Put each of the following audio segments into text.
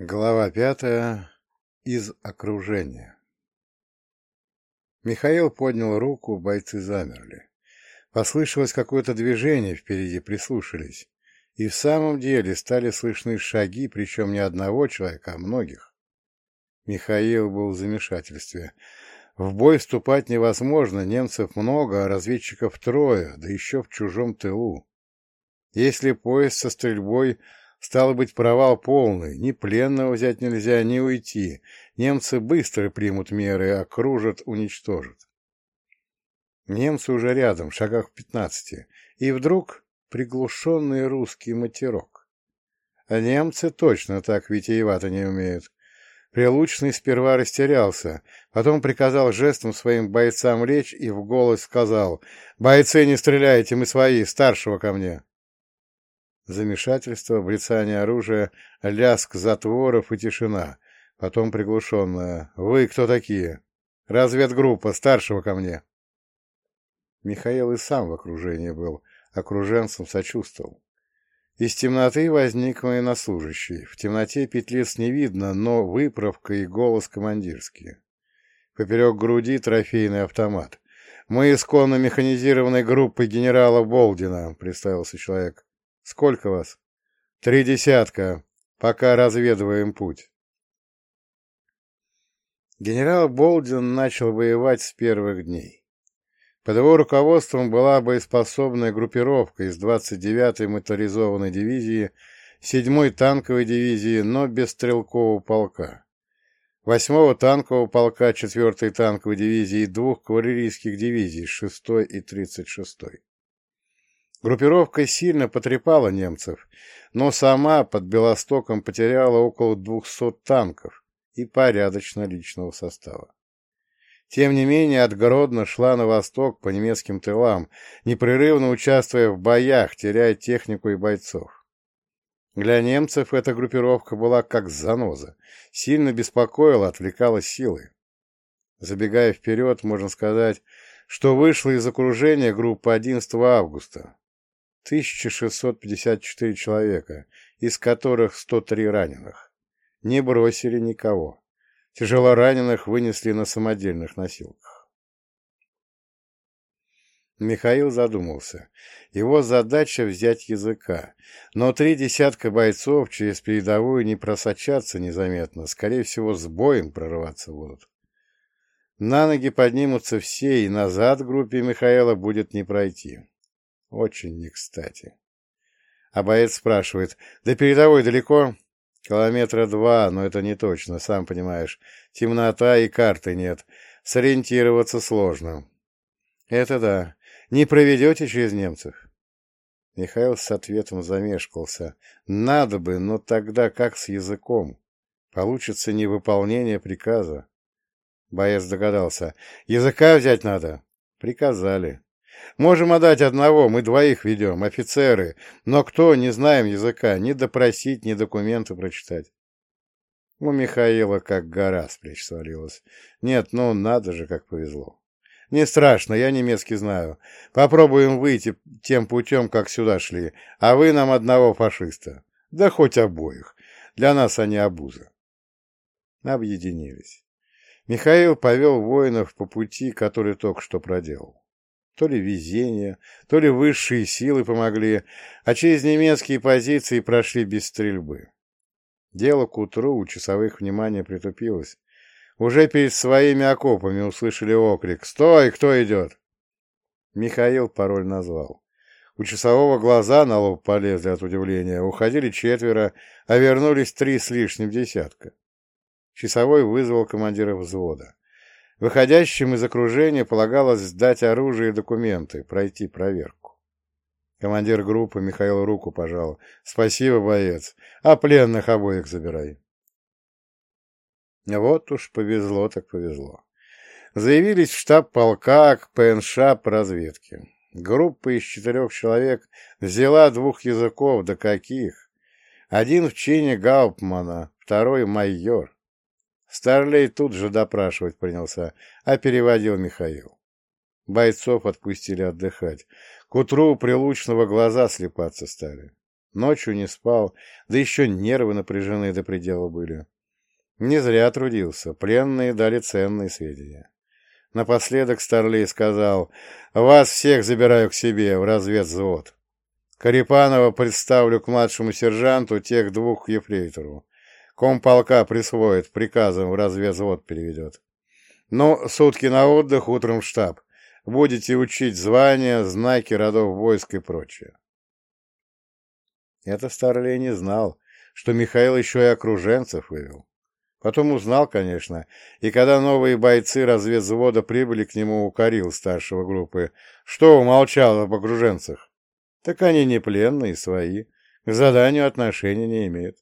Глава пятая. Из окружения. Михаил поднял руку, бойцы замерли. Послышалось какое-то движение впереди, прислушались. И в самом деле стали слышны шаги, причем не одного человека, а многих. Михаил был в замешательстве. В бой вступать невозможно, немцев много, а разведчиков трое, да еще в чужом тылу. Если поезд со стрельбой Стало быть, провал полный. Ни пленного взять нельзя, ни уйти. Немцы быстро примут меры, окружат, уничтожат. Немцы уже рядом, в шагах в пятнадцати. И вдруг приглушенный русский матерок. А немцы точно так витиевато не умеют. Прилучный сперва растерялся, потом приказал жестом своим бойцам лечь и в голос сказал «Бойцы, не стреляйте, мы свои, старшего ко мне». Замешательство, брецание оружия, лязг затворов и тишина. Потом приглушенная. «Вы кто такие?» «Разведгруппа, старшего ко мне». Михаил и сам в окружении был, окруженцам сочувствовал. Из темноты возник военнослужащий. В темноте петлиц не видно, но выправка и голос командирские. Поперек груди трофейный автомат. «Мы исконно механизированной группы генерала Болдина», — представился человек. Сколько вас? Три десятка. Пока разведываем путь. Генерал Болдин начал воевать с первых дней. Под его руководством была боеспособная группировка из 29-й моторизованной дивизии, 7-й танковой дивизии, но без стрелкового полка, 8-го танкового полка 4-й танковой дивизии и двух кавалерийских дивизий, 6-й и 36-й. Группировка сильно потрепала немцев, но сама под Белостоком потеряла около 200 танков и порядочно личного состава. Тем не менее, от Гродно шла на восток по немецким тылам, непрерывно участвуя в боях, теряя технику и бойцов. Для немцев эта группировка была как заноза, сильно беспокоила, отвлекала силы. Забегая вперед, можно сказать, что вышла из окружения группа 11 августа, 1654 человека, из которых 103 раненых. Не бросили никого. Тяжело раненых вынесли на самодельных носилках. Михаил задумался. Его задача взять языка, но три десятка бойцов через передовую не просочатся незаметно, скорее всего, с боем прорываться будут. На ноги поднимутся все, и назад группе Михаила будет не пройти. Очень не кстати. А боец спрашивает, до передовой далеко? Километра два, но это не точно, сам понимаешь. Темнота и карты нет. Сориентироваться сложно. Это да. Не проведете через немцев? Михаил с ответом замешкался. Надо бы, но тогда как с языком? Получится невыполнение приказа. Боец догадался. Языка взять надо? Приказали. Можем отдать одного, мы двоих ведем, офицеры, но кто, не знаем языка, ни допросить, ни документы прочитать. У Михаила как гора с плеч свалилась. Нет, ну надо же, как повезло. Не страшно, я немецкий знаю. Попробуем выйти тем путем, как сюда шли, а вы нам одного фашиста. Да хоть обоих. Для нас они обуза. Объединились. Михаил повел воинов по пути, который только что проделал. То ли везение, то ли высшие силы помогли, а через немецкие позиции прошли без стрельбы. Дело к утру у часовых внимание притупилось. Уже перед своими окопами услышали окрик «Стой! Кто идет?» Михаил пароль назвал. У часового глаза на лоб полезли от удивления. Уходили четверо, а вернулись три с лишним десятка. Часовой вызвал командира взвода. Выходящим из окружения полагалось сдать оружие и документы, пройти проверку. Командир группы Михаил руку пожал. «Спасибо, боец. А пленных обоих забирай». Вот уж повезло так повезло. Заявились в штаб полка к ПНШ по разведке. Группа из четырех человек взяла двух языков, да каких. Один в чине Гауптмана, второй — майор. Старлей тут же допрашивать принялся, а переводил Михаил. Бойцов отпустили отдыхать. К утру Прилучного глаза слепаться стали. Ночью не спал, да еще нервы напряжены до предела были. Не зря трудился, пленные дали ценные сведения. Напоследок Старлей сказал, «Вас всех забираю к себе в разведвзвод. Карипанова представлю к младшему сержанту, тех двух ефрейтору. Комполка присвоит, приказом в разведвзвод переведет. Ну, сутки на отдых, утром в штаб. Будете учить звания, знаки родов войск и прочее. Это Старлей не знал, что Михаил еще и окруженцев вывел. Потом узнал, конечно, и когда новые бойцы разведвзвода прибыли к нему, укорил старшего группы. Что умолчал об окруженцах? Так они не пленные, свои, к заданию отношения не имеют.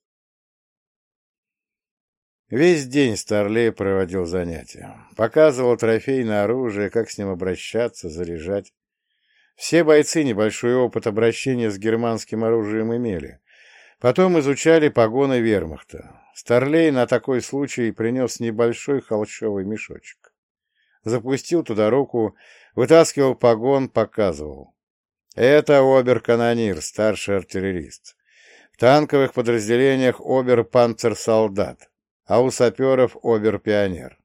Весь день Старлей проводил занятия. Показывал трофейное оружие, как с ним обращаться, заряжать. Все бойцы небольшой опыт обращения с германским оружием имели. Потом изучали погоны вермахта. Старлей на такой случай принес небольшой холщовый мешочек. Запустил туда руку, вытаскивал погон, показывал. Это обер-канонир, старший артиллерист. В танковых подразделениях обер-панцер-солдат а у саперов обер-пионер.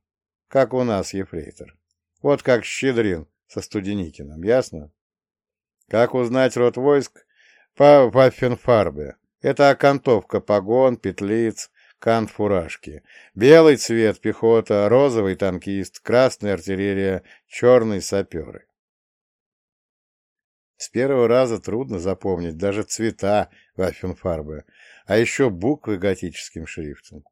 Как у нас, ефрейтор. Вот как Щедрин со Студеникиным, ясно? Как узнать род войск? По Ваффенфарбе. Это окантовка погон, петлиц, кант фуражки. Белый цвет — пехота, розовый — танкист, красный — артиллерия, черный — саперы. С первого раза трудно запомнить даже цвета Ваффенфарбе, а еще буквы готическим шрифтом.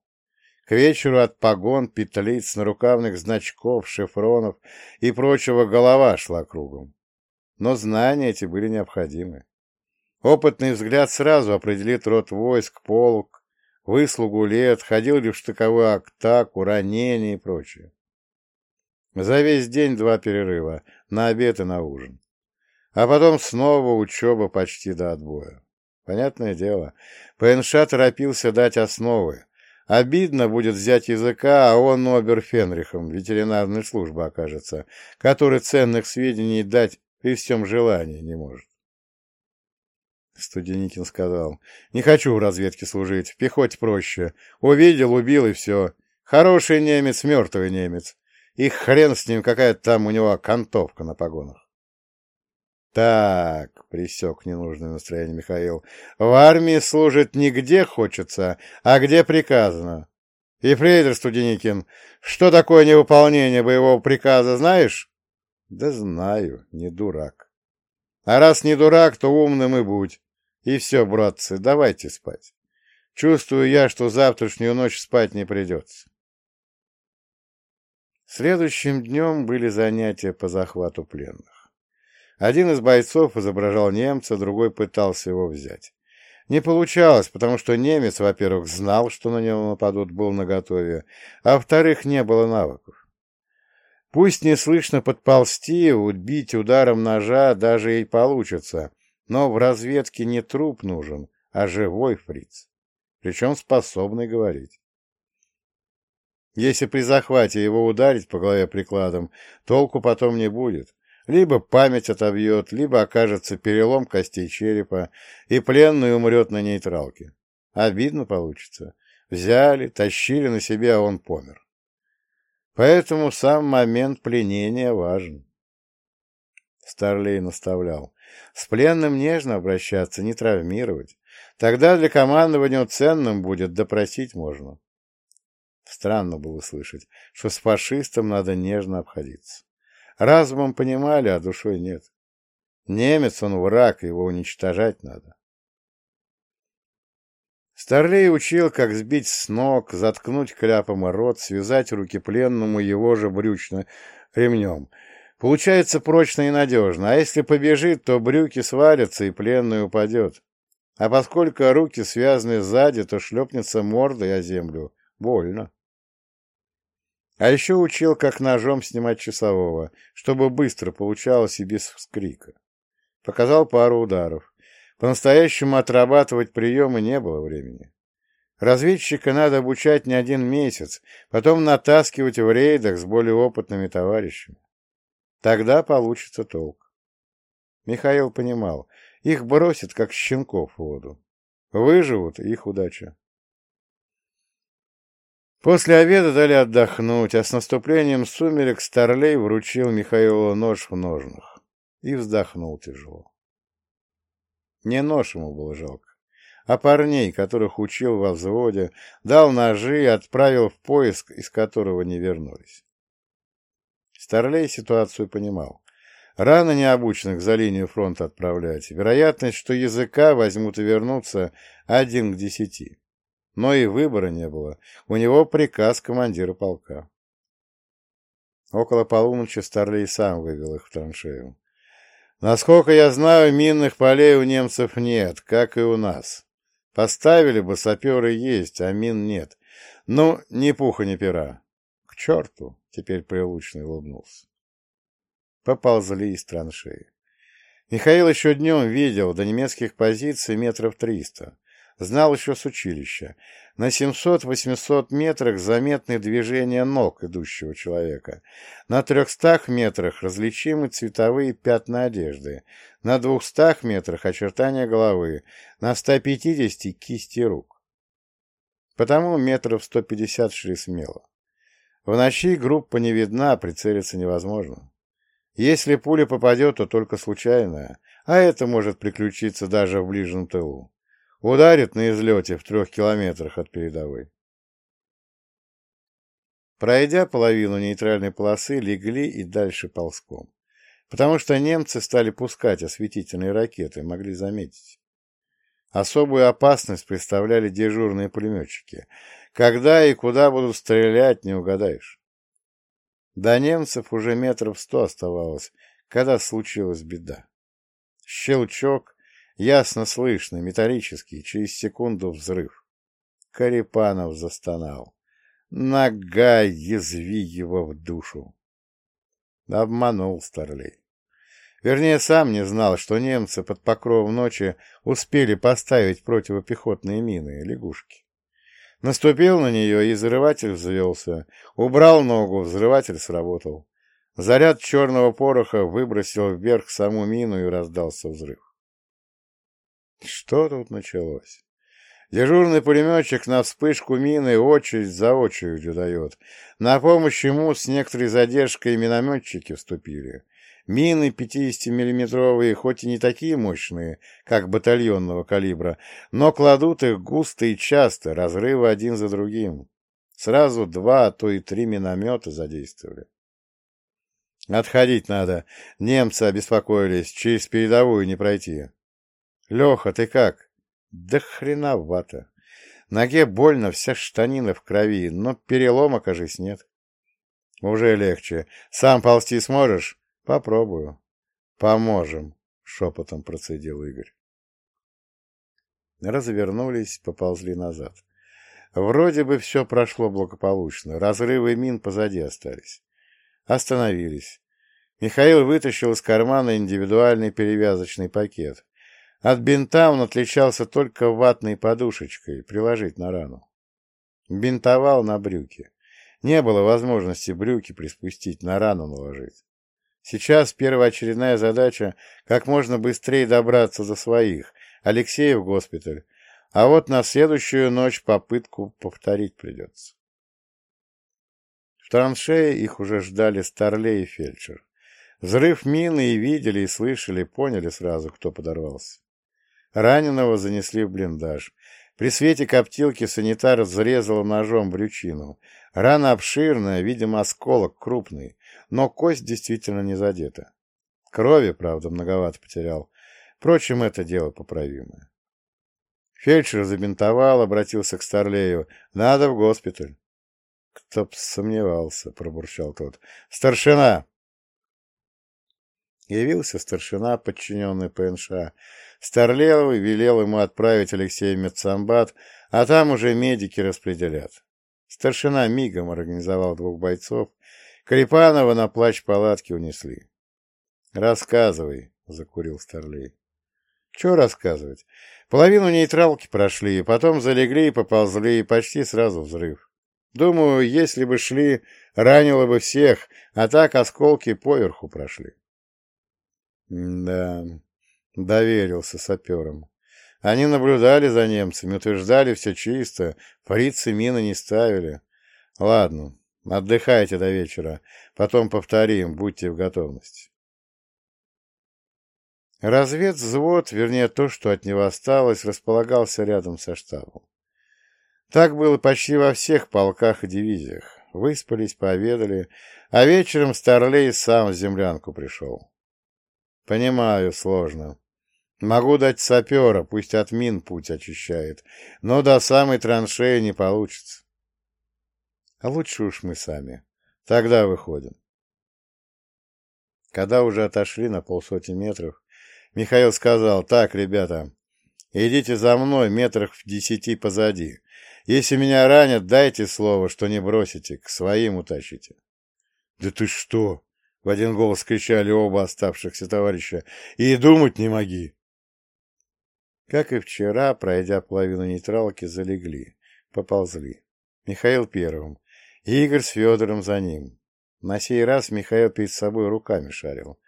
К вечеру от погон, петлиц, нарукавных значков, шифронов и прочего голова шла кругом. Но знания эти были необходимы. Опытный взгляд сразу определит род войск, полк, выслугу лет, ходил ли в штыковую атаку, ранения и прочее. За весь день два перерыва, на обед и на ужин. А потом снова учеба почти до отбоя. Понятное дело, ПНШ торопился дать основы, Обидно будет взять языка, а он оберфенрихом ветеринарной службы окажется, который ценных сведений дать при всем желании не может. Студеникин сказал, не хочу в разведке служить, в пехоте проще. Увидел, убил и все. Хороший немец, мертвый немец. И хрен с ним, какая там у него окантовка на погонах. Так, присек ненужное настроение Михаил, в армии служит не где хочется, а где приказано. Ефрейтор Студеникин, что такое невыполнение боевого приказа, знаешь? Да знаю, не дурак. А раз не дурак, то умным и будь. И все, братцы, давайте спать. Чувствую я, что завтрашнюю ночь спать не придется. Следующим днем были занятия по захвату пленных. Один из бойцов изображал немца, другой пытался его взять. Не получалось, потому что немец, во-первых, знал, что на него нападут, был наготове, а во-вторых, не было навыков. Пусть неслышно подползти, убить ударом ножа даже и получится, но в разведке не труп нужен, а живой фриц, причем способный говорить. Если при захвате его ударить по голове прикладом, толку потом не будет, либо память отобьет, либо окажется перелом костей черепа, и пленный умрет на нейтралке. Обидно получится. Взяли, тащили на себя, а он помер. Поэтому сам момент пленения важен. Старлей наставлял. С пленным нежно обращаться, не травмировать. Тогда для командования ценным будет, допросить можно. Странно было слышать, что с фашистом надо нежно обходиться. Разумом понимали, а душой нет. Немец он враг, его уничтожать надо. Старлей учил, как сбить с ног, заткнуть кляпом рот, связать руки пленному его же брючно ремнем. Получается прочно и надежно, а если побежит, то брюки свалятся и пленный упадет. А поскольку руки связаны сзади, то шлепнется мордой о землю. Больно. А еще учил, как ножом снимать часового, чтобы быстро получалось и без вскрика. Показал пару ударов. По-настоящему отрабатывать приемы не было времени. Разведчика надо обучать не один месяц, потом натаскивать в рейдах с более опытными товарищами. Тогда получится толк. Михаил понимал, их бросят, как щенков в воду. Выживут — их удача. После обеда дали отдохнуть, а с наступлением сумерек Старлей вручил Михаилу нож в ножнах и вздохнул тяжело. Не нож ему было жалко, а парней, которых учил во взводе, дал ножи и отправил в поиск, из которого не вернулись. Старлей ситуацию понимал. Рано необученных за линию фронта отправлять. Вероятность, что языка возьмут и вернутся, один к десяти. Но и выбора не было. У него приказ командира полка. Около полуночи Старлей сам вывел их в траншею. Насколько я знаю, минных полей у немцев нет, как и у нас. Поставили бы, саперы есть, а мин нет. Ну, ни пуха, ни пера. К черту, теперь Прилучный улыбнулся. Поползли из траншеи. Михаил еще днем видел до немецких позиций метров триста. Знал еще с училища. На 700-800 метрах заметны движения ног идущего человека. На 300 метрах различимы цветовые пятна одежды. На 200 метрах очертания головы. На 150 кисти рук. Потому метров 150 шли смело. В ночи группа не видна, прицелиться невозможно. Если пуля попадет, то только случайная, а это может приключиться даже в ближнем тылу. Ударит на излете в трех километрах от передовой. Пройдя половину нейтральной полосы, легли и дальше ползком. Потому что немцы стали пускать осветительные ракеты, могли заметить. Особую опасность представляли дежурные пулеметчики. Когда и куда будут стрелять, не угадаешь. До немцев уже метров сто оставалось, когда случилась беда. Щелчок, Ясно слышно, металлический, через секунду взрыв. Карипанов застонал. Нога, язви его в душу. Обманул Старлей. Вернее, сам не знал, что немцы под покровом ночи успели поставить противопехотные мины, лягушки. Наступил на нее, и взрыватель взвелся. Убрал ногу, взрыватель сработал. Заряд черного пороха выбросил вверх саму мину и раздался взрыв. Что тут началось? Дежурный пулеметчик на вспышку мины очередь за очередью дает. На помощь ему с некоторой задержкой минометчики вступили. Мины 50-миллиметровые, хоть и не такие мощные, как батальонного калибра, но кладут их густо и часто, разрывы один за другим. Сразу два, а то и три миномета задействовали. Отходить надо. Немцы обеспокоились, через передовую не пройти. Леха, ты как? Да хреновато. Ноге больно, вся штанина в крови, но перелома, кажись, нет. Уже легче. Сам ползти сможешь? Попробую. Поможем, шепотом процедил Игорь. Развернулись, поползли назад. Вроде бы все прошло благополучно. Разрывы мин позади остались. Остановились. Михаил вытащил из кармана индивидуальный перевязочный пакет. От бинта он отличался только ватной подушечкой, приложить на рану. Бинтовал на брюки. Не было возможности брюки приспустить, на рану наложить. Сейчас первоочередная задача — как можно быстрее добраться до своих, Алексея в госпиталь, а вот на следующую ночь попытку повторить придется. В траншее их уже ждали Старлей и фельдшер. Взрыв мины и видели, и слышали, поняли сразу, кто подорвался. Раненого занесли в блиндаж. При свете коптилки санитар взрезал ножом брючину. Рана обширная, видимо, осколок крупный, но кость действительно не задета. Крови, правда, многовато потерял. Впрочем, это дело поправимое. Фельдшер забинтовал, обратился к Старлею. «Надо в госпиталь». «Кто б сомневался», — пробурчал тот. «Старшина!» Явился старшина, подчиненный ПНШ. Старлеев велел ему отправить Алексея в медсамбат, а там уже медики распределят. Старшина мигом организовал двух бойцов. Крепанова на плач палатки унесли. «Рассказывай», — закурил Старлей. «Чего рассказывать? Половину нейтралки прошли, потом залегли и поползли, и почти сразу взрыв. Думаю, если бы шли, ранило бы всех, а так осколки поверху прошли». Да, доверился саперам. Они наблюдали за немцами, утверждали все чисто, фрицы мины не ставили. Ладно, отдыхайте до вечера, потом повторим, будьте в готовности. Разведвзвод, вернее то, что от него осталось, располагался рядом со штабом. Так было почти во всех полках и дивизиях. Выспались, пообедали, а вечером Старлей сам в землянку пришел. Понимаю, сложно. Могу дать сапера, пусть от мин путь очищает, но до самой траншеи не получится. А лучше уж мы сами. Тогда выходим. Когда уже отошли на полсотни метров, Михаил сказал, так, ребята, идите за мной метрах в десяти позади. Если меня ранят, дайте слово, что не бросите, к своим утащите. — Да ты что? — в один голос кричали оба оставшихся товарища. — И думать не моги. Как и вчера, пройдя половину нейтралки, залегли, поползли. Михаил первым, Игорь с Федором за ним. На сей раз Михаил перед собой руками шарил.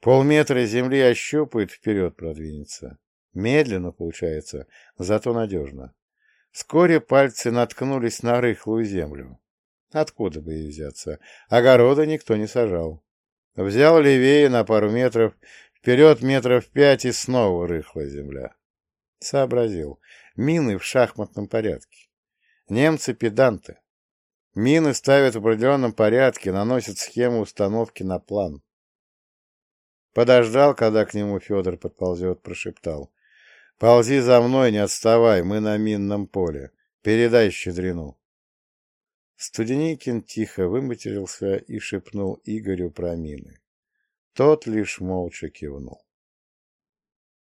Полметра земли ощупает, вперед продвинется. Медленно получается, зато надежно. Вскоре пальцы наткнулись на рыхлую землю. Откуда бы ей взяться? Огорода никто не сажал. Взял левее на пару метров, вперед метров пять и снова рыхлая земля. Сообразил. Мины в шахматном порядке. Немцы педанты. Мины ставят в определенном порядке, наносят схему установки на план. Подождал, когда к нему Федор подползет, прошептал. «Ползи за мной, не отставай, мы на минном поле. Передай щедрину». Студеникин тихо выматерился и шепнул Игорю про мины. Тот лишь молча кивнул.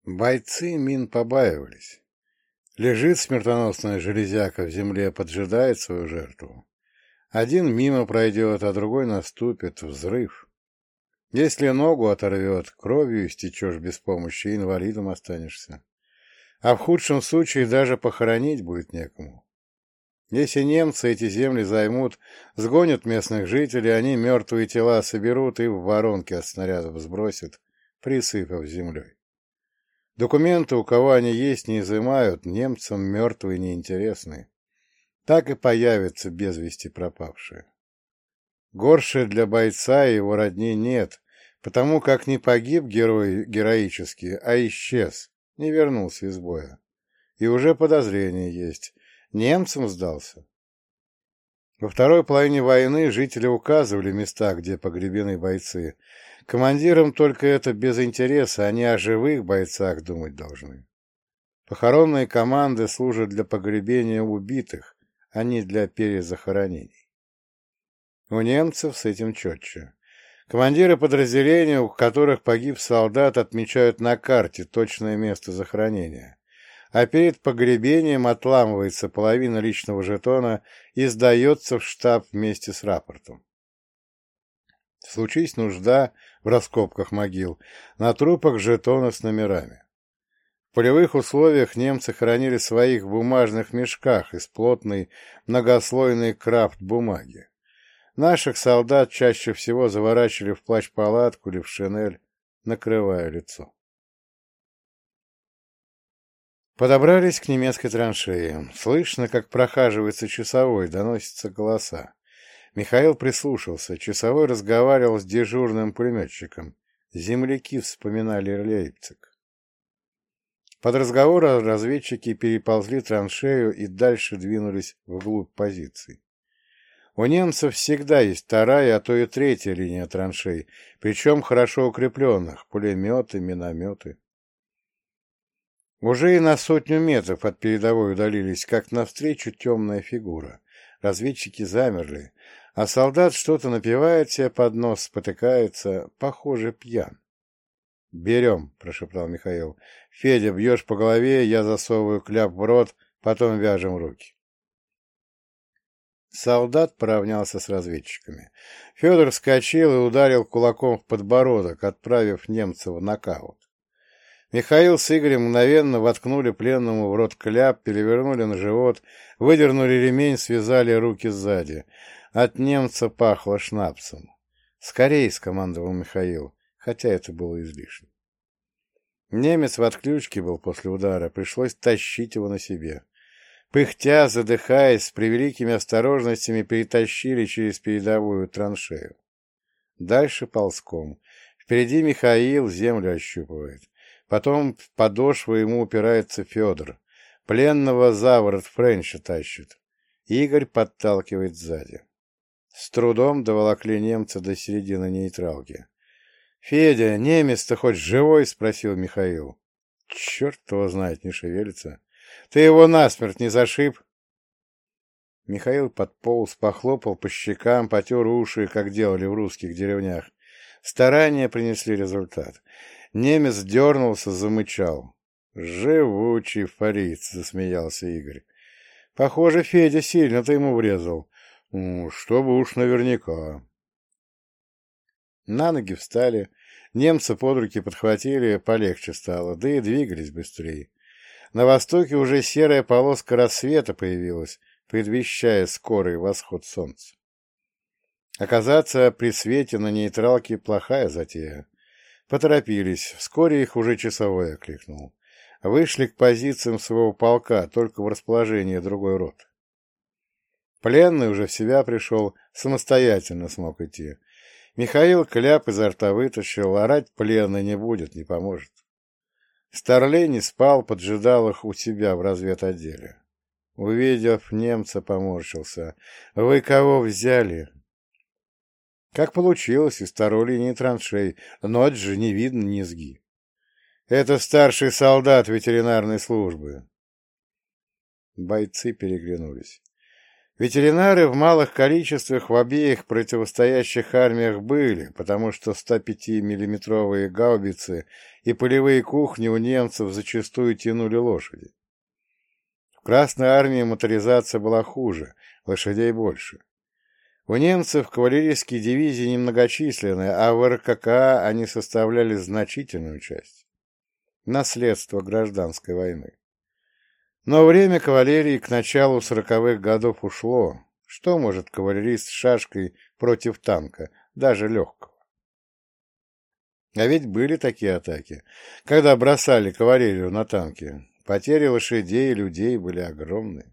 Бойцы мин побаивались. Лежит смертоносная железяка в земле, поджидает свою жертву. Один мимо пройдет, а другой наступит. Взрыв. Если ногу оторвет, кровью истечешь без помощи, инвалидом останешься. А в худшем случае даже похоронить будет некому. Если немцы эти земли займут, сгонят местных жителей, они мертвые тела соберут и в воронки от снарядов сбросят, присыпав землей. Документы, у кого они есть, не изымают, немцам мертвые неинтересны. Так и появятся без вести пропавшие. Горше для бойца и его родни нет, потому как не погиб герой героически, а исчез, не вернулся из боя. И уже подозрение есть. Немцам сдался. Во второй половине войны жители указывали места, где погребены бойцы. Командирам только это без интереса, они о живых бойцах думать должны. Похоронные команды служат для погребения убитых, а не для перезахоронений. У немцев с этим четче. Командиры подразделений, у которых погиб солдат, отмечают на карте точное место захоронения, а перед погребением отламывается половина личного жетона и сдается в штаб вместе с рапортом. Случись нужда в раскопках могил, на трупах жетоны с номерами. В полевых условиях немцы хранили своих в бумажных мешках из плотной многослойной крафт-бумаги. Наших солдат чаще всего заворачивали в плащ-палатку или в шинель, накрывая лицо. Подобрались к немецкой траншее. Слышно, как прохаживается часовой, доносятся голоса. Михаил прислушался. Часовой разговаривал с дежурным пулеметчиком. Земляки вспоминали Лейпциг. Под разговор разведчики переползли траншею и дальше двинулись вглубь позиций. У немцев всегда есть вторая, а то и третья линия траншей, причем хорошо укрепленных, пулеметы, минометы. Уже и на сотню метров от передовой удалились, как навстречу темная фигура. Разведчики замерли, а солдат что-то напевает себе под нос, спотыкается, похоже, пьян. «Берем», — прошептал Михаил. «Федя, бьешь по голове, я засовываю кляп в рот, потом вяжем руки». Солдат поравнялся с разведчиками. Федор вскочил и ударил кулаком в подбородок, отправив немца в нокаут. Михаил с Игорем мгновенно воткнули пленному в рот кляп, перевернули на живот, выдернули ремень, связали руки сзади. От немца пахло шнапсом. «Скорей!» — скомандовал Михаил, хотя это было излишне. Немец в отключке был после удара, пришлось тащить его на себе. Пыхтя, задыхаясь, с превеликими осторожностями перетащили через передовую траншею. Дальше ползком. Впереди Михаил землю ощупывает. Потом в подошву ему упирается Федор. Пленного за ворот Френча тащит. Игорь подталкивает сзади. С трудом доволокли немца до середины нейтралки. — Федя, немец-то хоть живой? — спросил Михаил. — Черт его знает, не шевелится. Ты его насмерть не зашиб? Михаил подполз, похлопал по щекам, потер уши, как делали в русских деревнях. Старания принесли результат. Немец дернулся, замычал. «Живучий фариц!» — засмеялся Игорь. «Похоже, Федя сильно-то ему врезал. Ну, чтобы уж наверняка». На ноги встали, немцы под руки подхватили, полегче стало, да и двигались быстрее. На востоке уже серая полоска рассвета появилась, предвещая скорый восход солнца. Оказаться при свете на нейтралке плохая затея. Поторопились, вскоре их уже часовой окликнул. Вышли к позициям своего полка, только в расположении другой рот. Пленный уже в себя пришел, самостоятельно смог идти. Михаил кляп изо рта вытащил, орать пленный не будет, не поможет. Старлей не спал, поджидал их у себя в разведотделе. Увидев немца, поморщился. «Вы кого взяли?» Как получилось, из второй линии траншей, но это же не видно низги. Это старший солдат ветеринарной службы. Бойцы переглянулись. Ветеринары в малых количествах в обеих противостоящих армиях были, потому что 105-миллиметровые гаубицы и полевые кухни у немцев зачастую тянули лошади. В Красной армии моторизация была хуже, лошадей больше. У немцев кавалерийские дивизии немногочисленные, а в РККА они составляли значительную часть. Наследство гражданской войны. Но время кавалерии к началу сороковых годов ушло. Что может кавалерист с шашкой против танка, даже легкого? А ведь были такие атаки, когда бросали кавалерию на танки. Потери лошадей и людей были огромные.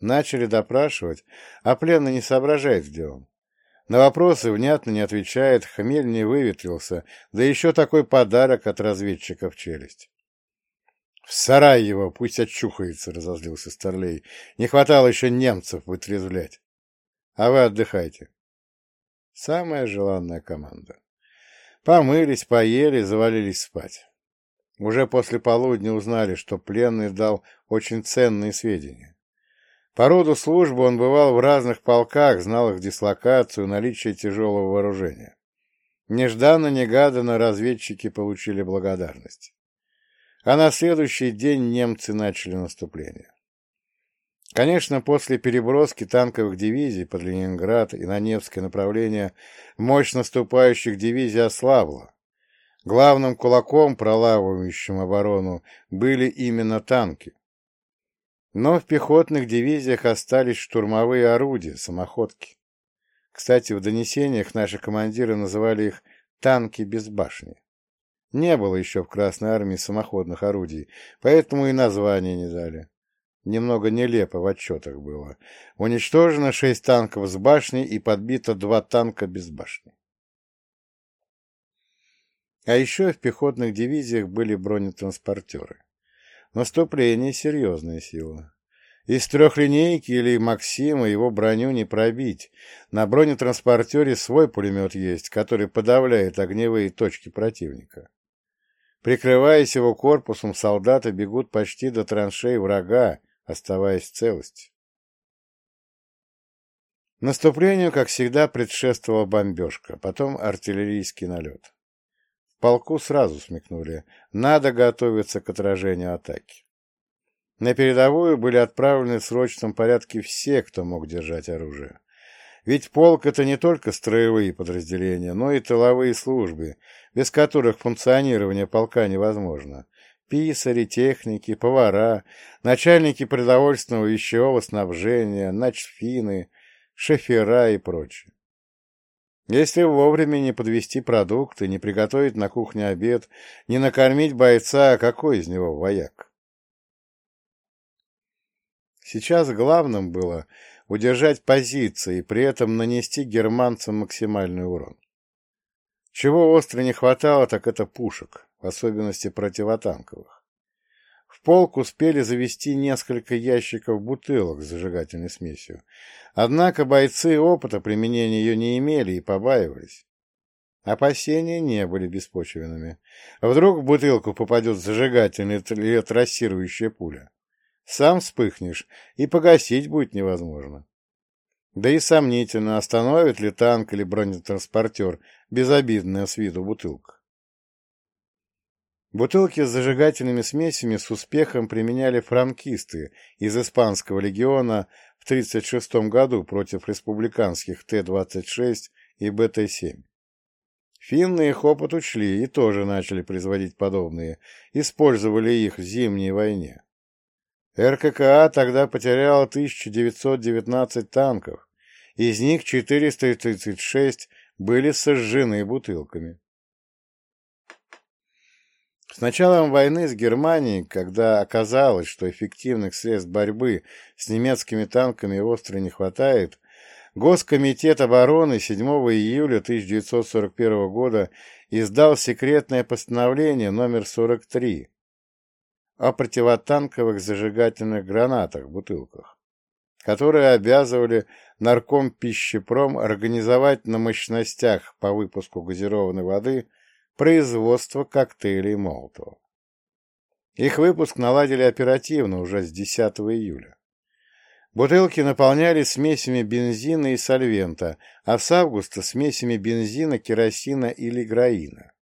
Начали допрашивать, а пленный не соображает, где он. На вопросы внятно не отвечает, хмель не выветрился, да еще такой подарок от разведчиков челюсть. — В сарай его, пусть очухается, — разозлился Старлей. — Не хватало еще немцев вытрезвлять. А вы отдыхайте. Самая желанная команда. Помылись, поели, завалились спать. Уже после полудня узнали, что пленный дал очень ценные сведения. По роду службы он бывал в разных полках, знал их дислокацию, наличие тяжелого вооружения. Нежданно-негаданно разведчики получили благодарность а на следующий день немцы начали наступление. Конечно, после переброски танковых дивизий под Ленинград и на Невское направление мощь наступающих дивизий ослабла. Главным кулаком, пролавывающим оборону, были именно танки. Но в пехотных дивизиях остались штурмовые орудия, самоходки. Кстати, в донесениях наши командиры называли их «танки без башни». Не было еще в Красной Армии самоходных орудий, поэтому и название не дали. Немного нелепо в отчетах было. Уничтожено шесть танков с башней и подбито два танка без башни. А еще в пехотных дивизиях были бронетранспортеры. Наступление — серьезная сила. Из трехлинейки или Максима его броню не пробить. На бронетранспортере свой пулемет есть, который подавляет огневые точки противника. Прикрываясь его корпусом, солдаты бегут почти до траншей врага, оставаясь в целости. Наступлению, как всегда, предшествовала бомбежка, потом артиллерийский налет. Полку сразу смекнули, надо готовиться к отражению атаки. На передовую были отправлены в срочном порядке все, кто мог держать оружие. Ведь полк — это не только строевые подразделения, но и тыловые службы, без которых функционирование полка невозможно. Писари, техники, повара, начальники продовольственного вещевого снабжения, начфины, шофера и прочее. Если вовремя не подвести продукты, не приготовить на кухне обед, не накормить бойца, какой из него вояк? Сейчас главным было удержать позиции и при этом нанести германцам максимальный урон. Чего остро не хватало, так это пушек, в особенности противотанковых. Полк успели завести несколько ящиков бутылок с зажигательной смесью, однако бойцы опыта применения ее не имели и побаивались. Опасения не были беспочвенными. Вдруг в бутылку попадет зажигательная или трассирующая пуля. Сам вспыхнешь, и погасить будет невозможно. Да и сомнительно, остановит ли танк или бронетранспортер безобидная с виду бутылка. Бутылки с зажигательными смесями с успехом применяли франкисты из Испанского легиона в 1936 году против республиканских Т-26 и БТ-7. Финны их опыт учли и тоже начали производить подобные, использовали их в Зимней войне. РККА тогда потеряла 1919 танков, из них 436 были сожжены бутылками. С началом войны с Германией, когда оказалось, что эффективных средств борьбы с немецкими танками остро не хватает, Госкомитет обороны 7 июля 1941 года издал секретное постановление номер 43 о противотанковых зажигательных гранатах в бутылках, которые обязывали нарком пищепром организовать на мощностях по выпуску газированной воды производство коктейлей Молотова. Их выпуск наладили оперативно уже с 10 июля. Бутылки наполнялись смесями бензина и сольвента, а с августа смесями бензина, керосина или граина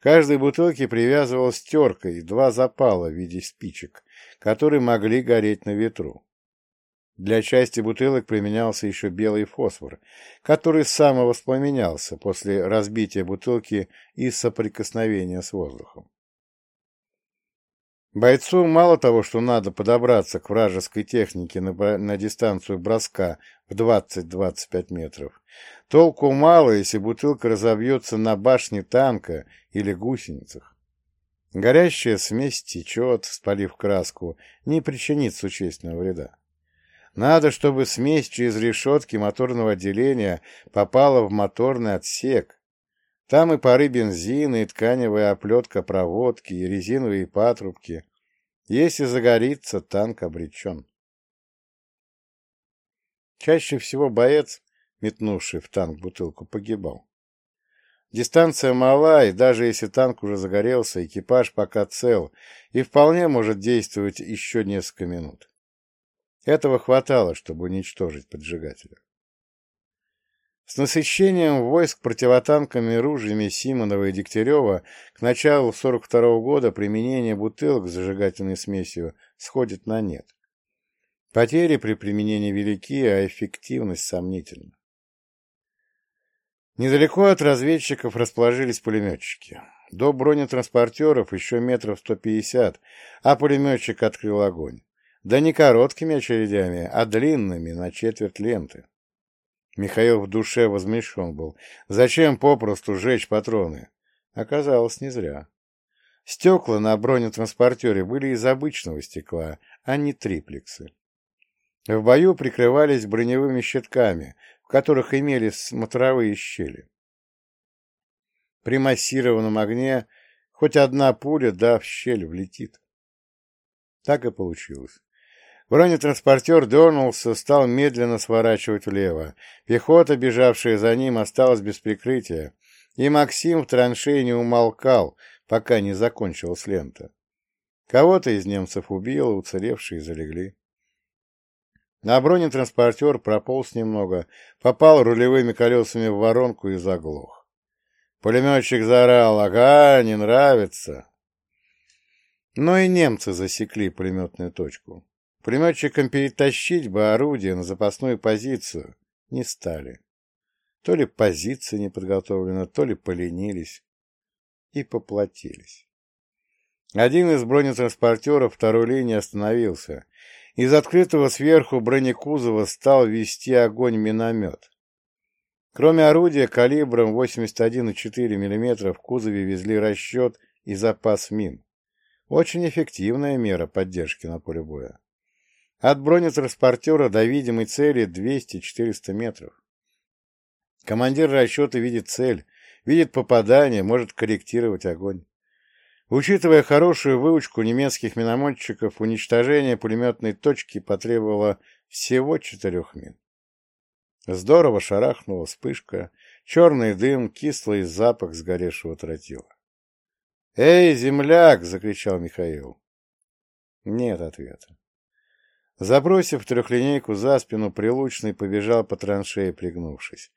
каждой бутылке привязывалась терка и два запала в виде спичек, которые могли гореть на ветру. Для части бутылок применялся еще белый фосфор, который самовоспламенялся после разбития бутылки и соприкосновения с воздухом. Бойцу мало того, что надо подобраться к вражеской технике на, на дистанцию броска в 20-25 метров, толку мало, если бутылка разобьется на башне танка или гусеницах. Горящая смесь течет, спалив краску, не причинит существенного вреда. Надо, чтобы смесь через решетки моторного отделения попала в моторный отсек. Там и пары бензина, и тканевая оплетка проводки, и резиновые патрубки. Если загорится, танк обречен. Чаще всего боец, метнувший в танк бутылку, погибал. Дистанция мала, и даже если танк уже загорелся, экипаж пока цел и вполне может действовать еще несколько минут. Этого хватало, чтобы уничтожить поджигателя. С насыщением войск противотанками ружьями Симонова и Дегтярева к началу 42 -го года применение бутылок с зажигательной смесью сходит на нет. Потери при применении велики, а эффективность сомнительна. Недалеко от разведчиков расположились пулеметчики. До бронетранспортеров еще метров 150, а пулеметчик открыл огонь. Да не короткими очередями, а длинными, на четверть ленты. Михаил в душе возмещен был. Зачем попросту сжечь патроны? Оказалось, не зря. Стекла на бронетранспортере были из обычного стекла, а не триплексы. В бою прикрывались броневыми щитками, в которых имелись смотровые щели. При массированном огне хоть одна пуля, да, в щель влетит. Так и получилось. Бронетранспортер дернулся, стал медленно сворачивать влево. Пехота, бежавшая за ним, осталась без прикрытия, и Максим в траншее не умолкал, пока не закончилась лента. Кого-то из немцев убило, уцелевшие залегли. На бронетранспортер прополз немного, попал рулевыми колесами в воронку и заглох. Пулеметчик заорал «Ага, не нравится!» Но и немцы засекли пулеметную точку. Пулеметчикам перетащить бы орудие на запасную позицию не стали. То ли позиция не подготовлена, то ли поленились и поплатились. Один из бронетранспортеров второй линии остановился, из открытого сверху бронекузова стал вести огонь миномет. Кроме орудия калибром 81,4 мм в кузове везли расчет и запас мин. Очень эффективная мера поддержки на поле боя. От бронетранспортера до видимой цели 200-400 метров. Командир расчета видит цель, видит попадание, может корректировать огонь. Учитывая хорошую выучку немецких минометчиков, уничтожение пулеметной точки потребовало всего четырех мин. Здорово шарахнула вспышка, черный дым, кислый запах сгоревшего тротила. «Эй, земляк!» — закричал Михаил. Нет ответа. Забросив трехлинейку за спину, Прилучный побежал по траншее, пригнувшись.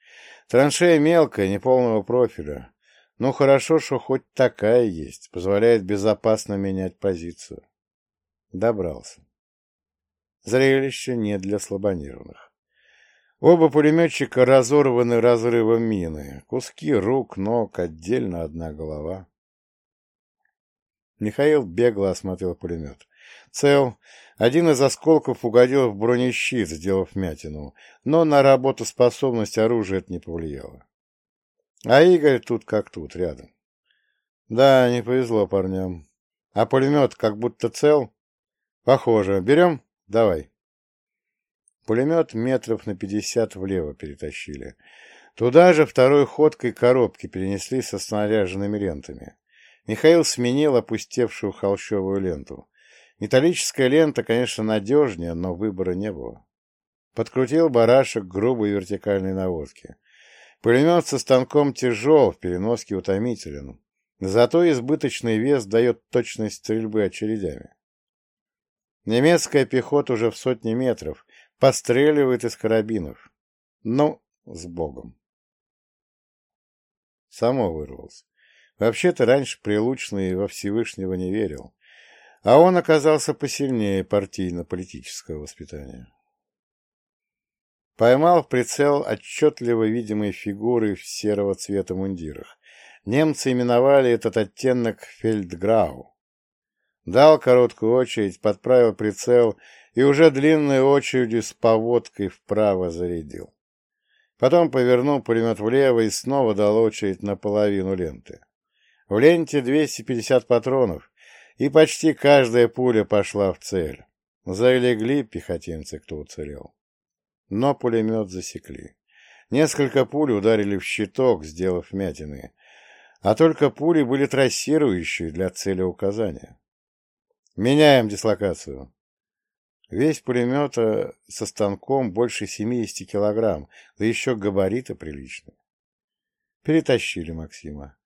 Траншея мелкая, неполного профиля. Ну, хорошо, что хоть такая есть, позволяет безопасно менять позицию. Добрался. Зрелище не для слабонервных. Оба пулеметчика разорваны разрывом мины. Куски рук, ног, отдельно одна голова. Михаил бегло осмотрел пулемет. Цел. Один из осколков угодил в бронещит, сделав мятину, но на работоспособность оружия это не повлияло. А Игорь тут как тут, рядом. Да, не повезло парням. А пулемет как будто цел? Похоже. Берем? Давай. Пулемет метров на пятьдесят влево перетащили. Туда же второй ходкой коробки перенесли со снаряженными лентами. Михаил сменил опустевшую холщовую ленту. Металлическая лента, конечно, надежнее, но выбора не было. Подкрутил барашек грубой вертикальной наводки. Пулемет со станком тяжел, в переноске утомителен. Зато избыточный вес дает точность стрельбы очередями. Немецкая пехота уже в сотни метров, постреливает из карабинов. Ну, с Богом. Само вырвался. Вообще-то раньше Прилучный во Всевышнего не верил, а он оказался посильнее партийно-политического воспитания. Поймал в прицел отчетливо видимые фигуры в серого цвета мундирах. Немцы именовали этот оттенок фельдграу. Дал короткую очередь, подправил прицел и уже длинной очередью с поводкой вправо зарядил. Потом повернул пулемет влево и снова дал очередь на половину ленты. В ленте 250 патронов, и почти каждая пуля пошла в цель. Залегли пехотинцы, кто уцелел но пулемет засекли. Несколько пуль ударили в щиток, сделав вмятины, а только пули были трассирующие для цели указания. Меняем дислокацию. Весь пулемета со станком больше 70 килограмм, да еще габариты приличные. Перетащили Максима.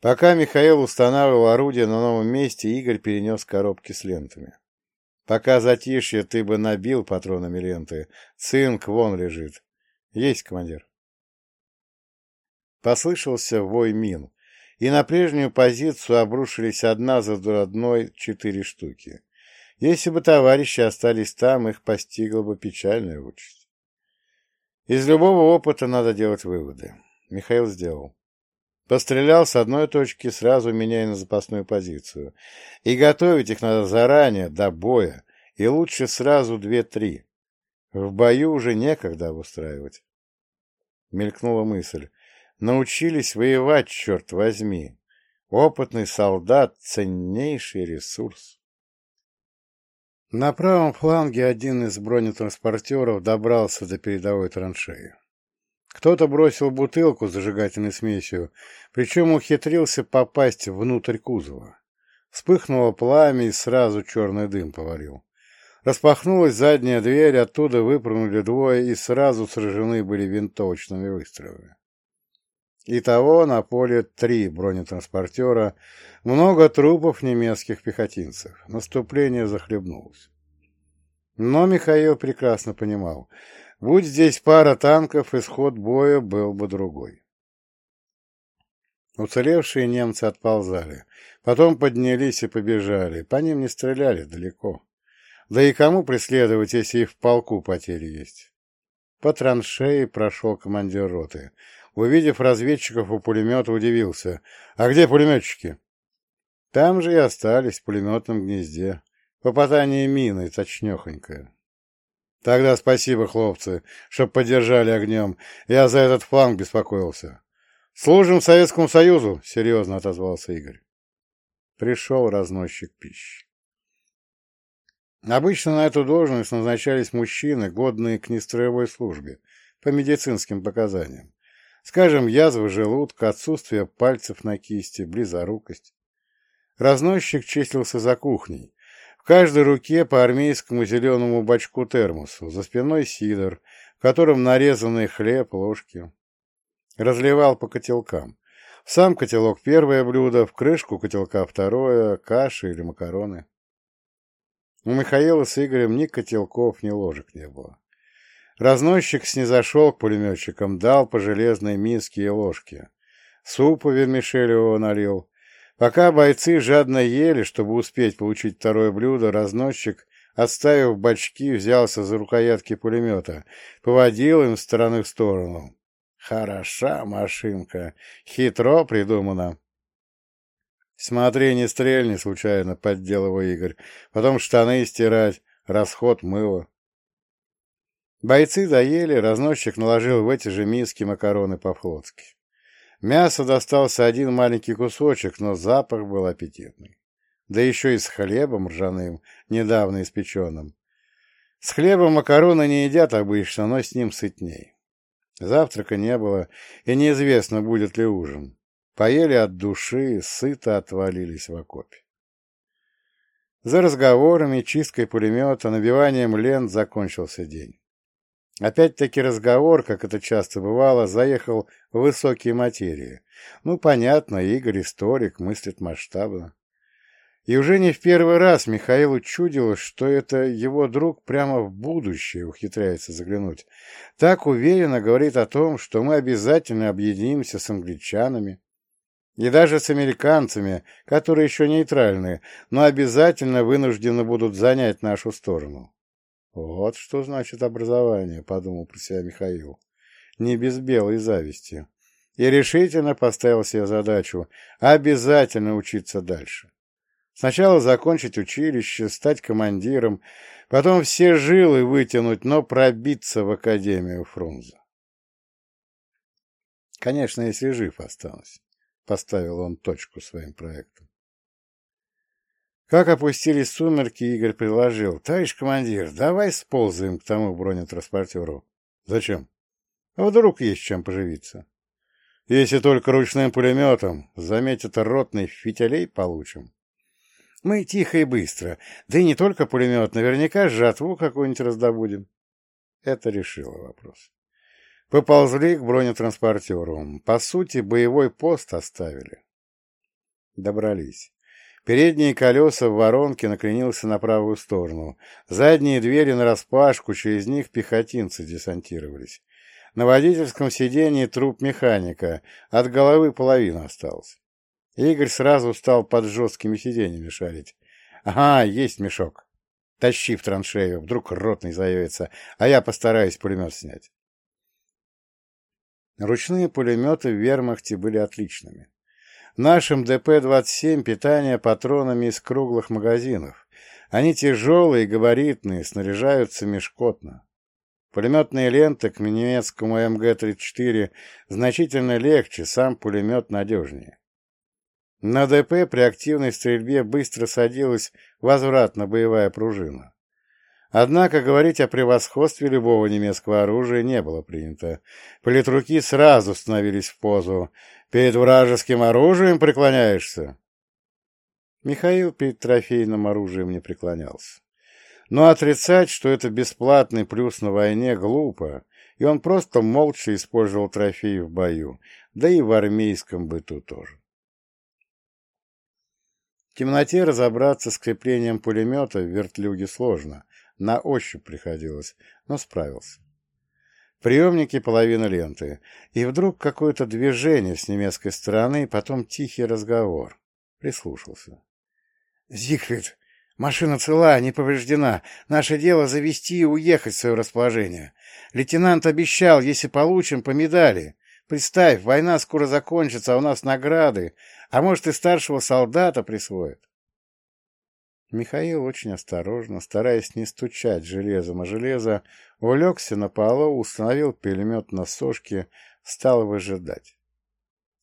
Пока Михаил устанавливал орудие на новом месте, Игорь перенес коробки с лентами. Пока затишье, ты бы набил патронами ленты. Цинк вон лежит. Есть, командир. Послышался вой мин, и на прежнюю позицию обрушились одна за одной четыре штуки. Если бы товарищи остались там, их постигла бы печальная участь. Из любого опыта надо делать выводы. Михаил сделал. Пострелял с одной точки, сразу меняя на запасную позицию. И готовить их надо заранее, до боя, и лучше сразу две-три. В бою уже некогда обустраивать. Мелькнула мысль. Научились воевать, черт возьми. Опытный солдат — ценнейший ресурс. На правом фланге один из бронетранспортеров добрался до передовой траншеи. Кто-то бросил бутылку с зажигательной смесью, причем ухитрился попасть внутрь кузова. Вспыхнуло пламя и сразу черный дым повалил. Распахнулась задняя дверь, оттуда выпрыгнули двое и сразу сражены были винтовочными выстрелами. Итого на поле три бронетранспортера, много трупов немецких пехотинцев. Наступление захлебнулось. Но Михаил прекрасно понимал, Будь здесь пара танков, исход боя был бы другой. Уцелевшие немцы отползали, потом поднялись и побежали. По ним не стреляли далеко. Да и кому преследовать, если и в полку потери есть? По траншеи прошел командир роты. Увидев разведчиков у пулемета, удивился. «А где пулеметчики?» «Там же и остались, в пулеметном гнезде. Попадание мины, точнехонькое». Тогда спасибо, хлопцы, что поддержали огнем. Я за этот фланг беспокоился. Служим Советскому Союзу, серьезно отозвался Игорь. Пришел разносчик пищи. Обычно на эту должность назначались мужчины, годные к нестроевой службе, по медицинским показаниям. Скажем, язва желудка, отсутствие пальцев на кисти, близорукость. Разносчик числился за кухней. Каждой руке по армейскому зеленому бачку термосу, за спиной сидор, в котором нарезанный хлеб, ложки. Разливал по котелкам. В сам котелок первое блюдо, в крышку котелка второе, каши или макароны. У Михаила с Игорем ни котелков, ни ложек не было. Разносчик снизошел к пулеметчикам, дал по железной миске и ложке. Супу вермишелевого налил. Пока бойцы жадно ели, чтобы успеть получить второе блюдо, разносчик, отставив бачки, взялся за рукоятки пулемета, поводил им стороны в сторону. Хороша машинка, хитро придумана. Смотри, не стрельни случайно, подделывал Игорь. Потом штаны стирать, расход мыла. Бойцы доели, разносчик наложил в эти же миски макароны по-флотски. Мясо достался один маленький кусочек, но запах был аппетитный. Да еще и с хлебом ржаным, недавно испеченным. С хлебом макароны не едят обычно, но с ним сытней. Завтрака не было, и неизвестно, будет ли ужин. Поели от души, сыто отвалились в окопе. За разговорами, чисткой пулемета, набиванием лент закончился день. Опять-таки разговор, как это часто бывало, заехал в высокие материи. Ну, понятно, Игорь историк, мыслит масштабно. И уже не в первый раз Михаилу чудилось, что это его друг прямо в будущее ухитряется заглянуть. Так уверенно говорит о том, что мы обязательно объединимся с англичанами и даже с американцами, которые еще нейтральные, но обязательно вынуждены будут занять нашу сторону. Вот что значит образование, подумал про себя Михаил. Не без белой зависти. И решительно поставил себе задачу обязательно учиться дальше. Сначала закончить училище, стать командиром, потом все жилы вытянуть, но пробиться в Академию Фрунзе. Конечно, если жив останусь, поставил он точку своим проектам. Как опустились сумерки, Игорь предложил. «Товарищ командир, давай сползаем к тому бронетранспортеру». «Зачем?» «Вдруг есть чем поживиться». «Если только ручным пулеметом, заметит ротный, фитилей получим». «Мы тихо и быстро. Да и не только пулемет, наверняка жатву какую-нибудь раздобудем». Это решило вопрос. Поползли к бронетранспортеру. По сути, боевой пост оставили. Добрались. Передние колеса в воронке накренился на правую сторону. Задние двери нараспашку, через них пехотинцы десантировались. На водительском сидении труп механика, от головы половина осталась. Игорь сразу стал под жесткими сиденьями шарить. «Ага, есть мешок. Тащи в траншею, вдруг ротный заявится, а я постараюсь пулемет снять». Ручные пулеметы в вермахте были отличными нашем ДП-27 питание патронами из круглых магазинов. Они тяжелые и габаритные, снаряжаются мешкотно. Пулеметные ленты к немецкому МГ-34 значительно легче, сам пулемет надежнее. На ДП при активной стрельбе быстро садилась возвратно-боевая пружина. Однако говорить о превосходстве любого немецкого оружия не было принято. Политруки сразу становились в позу. Перед вражеским оружием преклоняешься? Михаил перед трофейным оружием не преклонялся. Но отрицать, что это бесплатный плюс на войне, глупо, и он просто молча использовал трофеи в бою, да и в армейском быту тоже. В темноте разобраться с креплением пулемета в вертлюге сложно, на ощупь приходилось, но справился приемнике половина ленты, и вдруг какое-то движение с немецкой стороны, потом тихий разговор. Прислушался. — Зигфрид, машина цела, не повреждена. Наше дело завести и уехать в свое расположение. Лейтенант обещал, если получим, по медали. Представь, война скоро закончится, а у нас награды, а может и старшего солдата присвоят. Михаил очень осторожно, стараясь не стучать железом о железо, улегся на полу, установил пулемет на сошке, стал выжидать.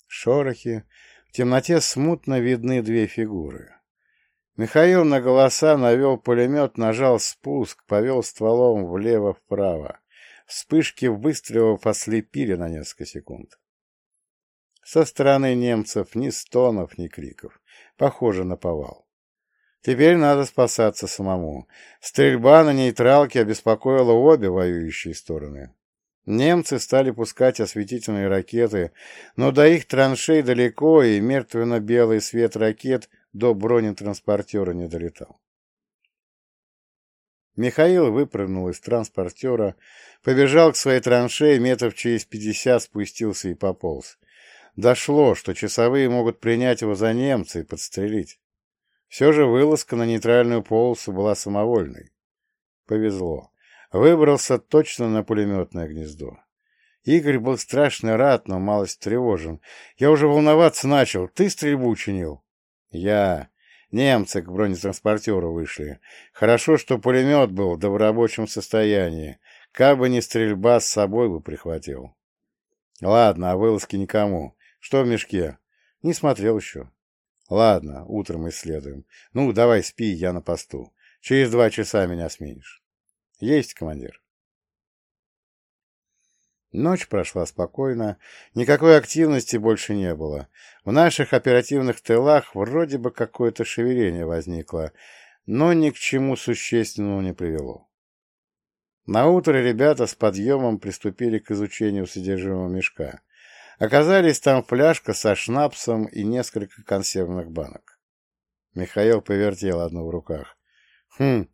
Шорохи. В темноте смутно видны две фигуры. Михаил на голоса навел пулемет, нажал спуск, повел стволом влево-вправо. Вспышки выстрелов ослепили на несколько секунд. Со стороны немцев ни стонов, ни криков. Похоже на повал. Теперь надо спасаться самому. Стрельба на нейтралке обеспокоила обе воюющие стороны. Немцы стали пускать осветительные ракеты, но до их траншей далеко, и мертвенно-белый свет ракет до бронетранспортера не долетал. Михаил выпрыгнул из транспортера, побежал к своей траншее, метров через пятьдесят спустился и пополз. Дошло, что часовые могут принять его за немца и подстрелить. Все же вылазка на нейтральную полосу была самовольной. Повезло. Выбрался точно на пулеметное гнездо. Игорь был страшно рад, но малость тревожен. Я уже волноваться начал. Ты стрельбу учинил? Я. Немцы к бронетранспортеру вышли. Хорошо, что пулемет был, в рабочем состоянии. Как бы не стрельба, с собой бы прихватил. Ладно, а вылазки никому. Что в мешке? Не смотрел еще. Ладно, утром исследуем. Ну, давай спи, я на посту. Через два часа меня сменишь. Есть, командир. Ночь прошла спокойно, никакой активности больше не было. В наших оперативных тылах вроде бы какое-то шевеление возникло, но ни к чему существенному не привело. Наутро ребята с подъемом приступили к изучению содержимого мешка. Оказались там фляжка со шнапсом и несколько консервных банок. Михаил повертел одну в руках. «Хм,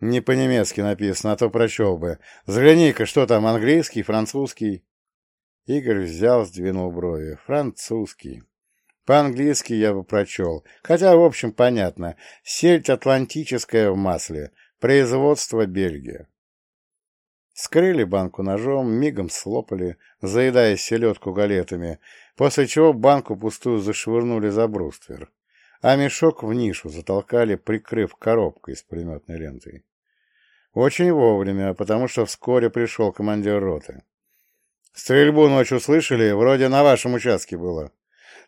не по-немецки написано, а то прочел бы. Взгляни-ка, что там, английский, французский?» Игорь взял, сдвинул брови. «Французский. По-английски я бы прочел. Хотя, в общем, понятно. Сельдь атлантическая в масле. Производство Бельгия. Скрыли банку ножом, мигом слопали, заедая селедку галетами, после чего банку пустую зашвырнули за бруствер, а мешок в нишу затолкали, прикрыв коробкой с пулеметной лентой. Очень вовремя, потому что вскоре пришел командир роты. «Стрельбу ночью слышали? Вроде на вашем участке было».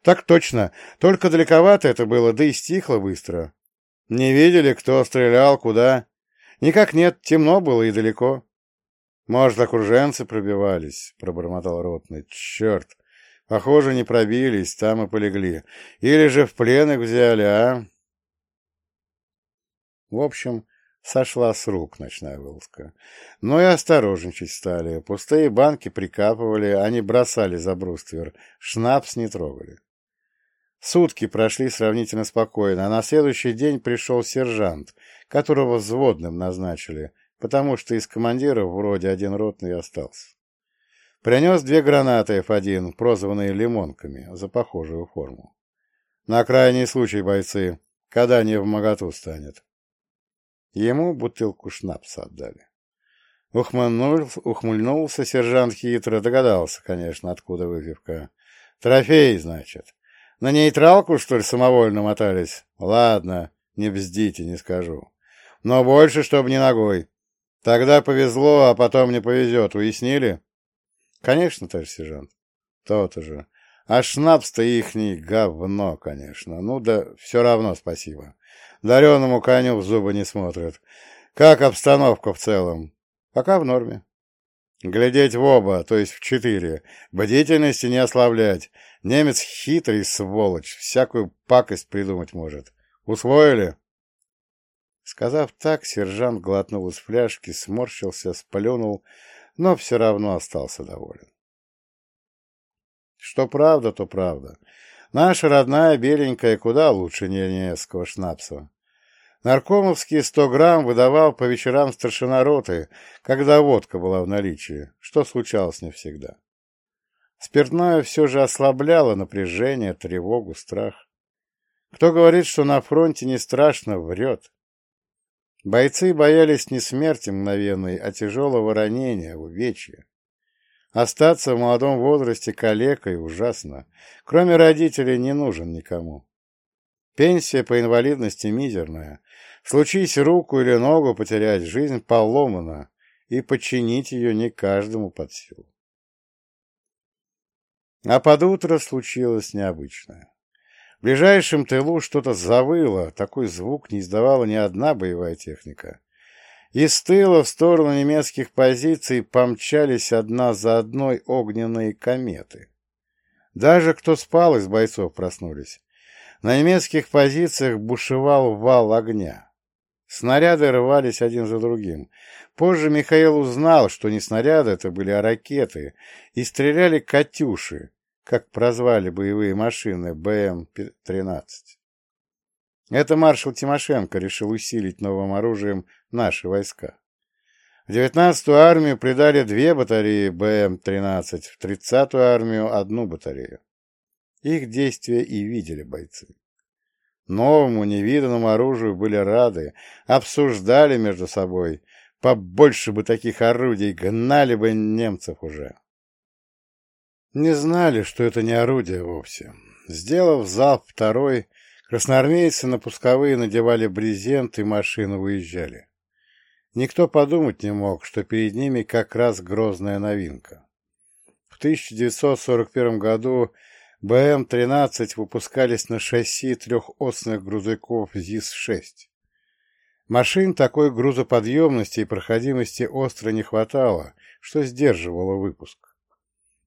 «Так точно. Только далековато это было, да и стихло быстро. Не видели, кто стрелял, куда?» «Никак нет, темно было и далеко». «Может, окруженцы пробивались?» — пробормотал ротный. «Черт! Похоже, не пробились, там и полегли. Или же в плен их взяли, а?» В общем, сошла с рук ночная вылазка. Но и осторожничать стали. Пустые банки прикапывали, они бросали за бруствер, шнапс не трогали. Сутки прошли сравнительно спокойно, а на следующий день пришел сержант, которого взводным назначили — потому что из командиров вроде один ротный остался. Принес две гранаты F1, прозванные лимонками, за похожую форму. На крайний случай, бойцы, когда не в моготу станет. Ему бутылку шнапса отдали. Ухмыльнул, ухмыльнулся сержант хитро, догадался, конечно, откуда выпивка. Трофей, значит. На нейтралку, что ли, самовольно мотались? Ладно, не бздите, не скажу. Но больше, чтобы не ногой. Тогда повезло, а потом не повезет. Уяснили? Конечно, товарищ сержант. То-то же. А шнапс-то ихний говно, конечно. Ну да все равно спасибо. Дареному коню в зубы не смотрят. Как обстановка в целом? Пока в норме. Глядеть в оба, то есть в четыре. Бдительности не ослаблять. Немец хитрый сволочь, всякую пакость придумать может. Усвоили? Сказав так, сержант глотнул из фляжки, сморщился, сплюнул, но все равно остался доволен. Что правда, то правда. Наша родная беленькая куда лучше ненецкого шнапса. Наркомовский сто грамм выдавал по вечерам старшина роты, когда водка была в наличии, что случалось не всегда. Спиртное все же ослабляло напряжение, тревогу, страх. Кто говорит, что на фронте не страшно, врет. Бойцы боялись не смерти мгновенной, а тяжелого ранения, увечья. Остаться в молодом возрасте калекой ужасно. Кроме родителей не нужен никому. Пенсия по инвалидности мизерная. Случись руку или ногу потерять, жизнь поломана, и подчинить ее не каждому под силу. А под утро случилось необычное. В ближайшем тылу что-то завыло, такой звук не издавала ни одна боевая техника. Из тыла в сторону немецких позиций помчались одна за одной огненные кометы. Даже кто спал из бойцов проснулись. На немецких позициях бушевал вал огня. Снаряды рвались один за другим. Позже Михаил узнал, что не снаряды это были, а ракеты, и стреляли «Катюши», как прозвали боевые машины БМ-13. Это маршал Тимошенко решил усилить новым оружием наши войска. В 19-ю армию придали две батареи БМ-13, в 30-ю армию одну батарею. Их действия и видели бойцы. Новому невиданному оружию были рады, обсуждали между собой. Побольше бы таких орудий, гнали бы немцев уже. Не знали, что это не орудие вовсе. Сделав залп второй, красноармейцы на пусковые надевали брезент и машины уезжали. Никто подумать не мог, что перед ними как раз грозная новинка. В 1941 году БМ-13 выпускались на шасси трехосных грузовиков ЗИС-6. Машин такой грузоподъемности и проходимости остро не хватало, что сдерживало выпуск.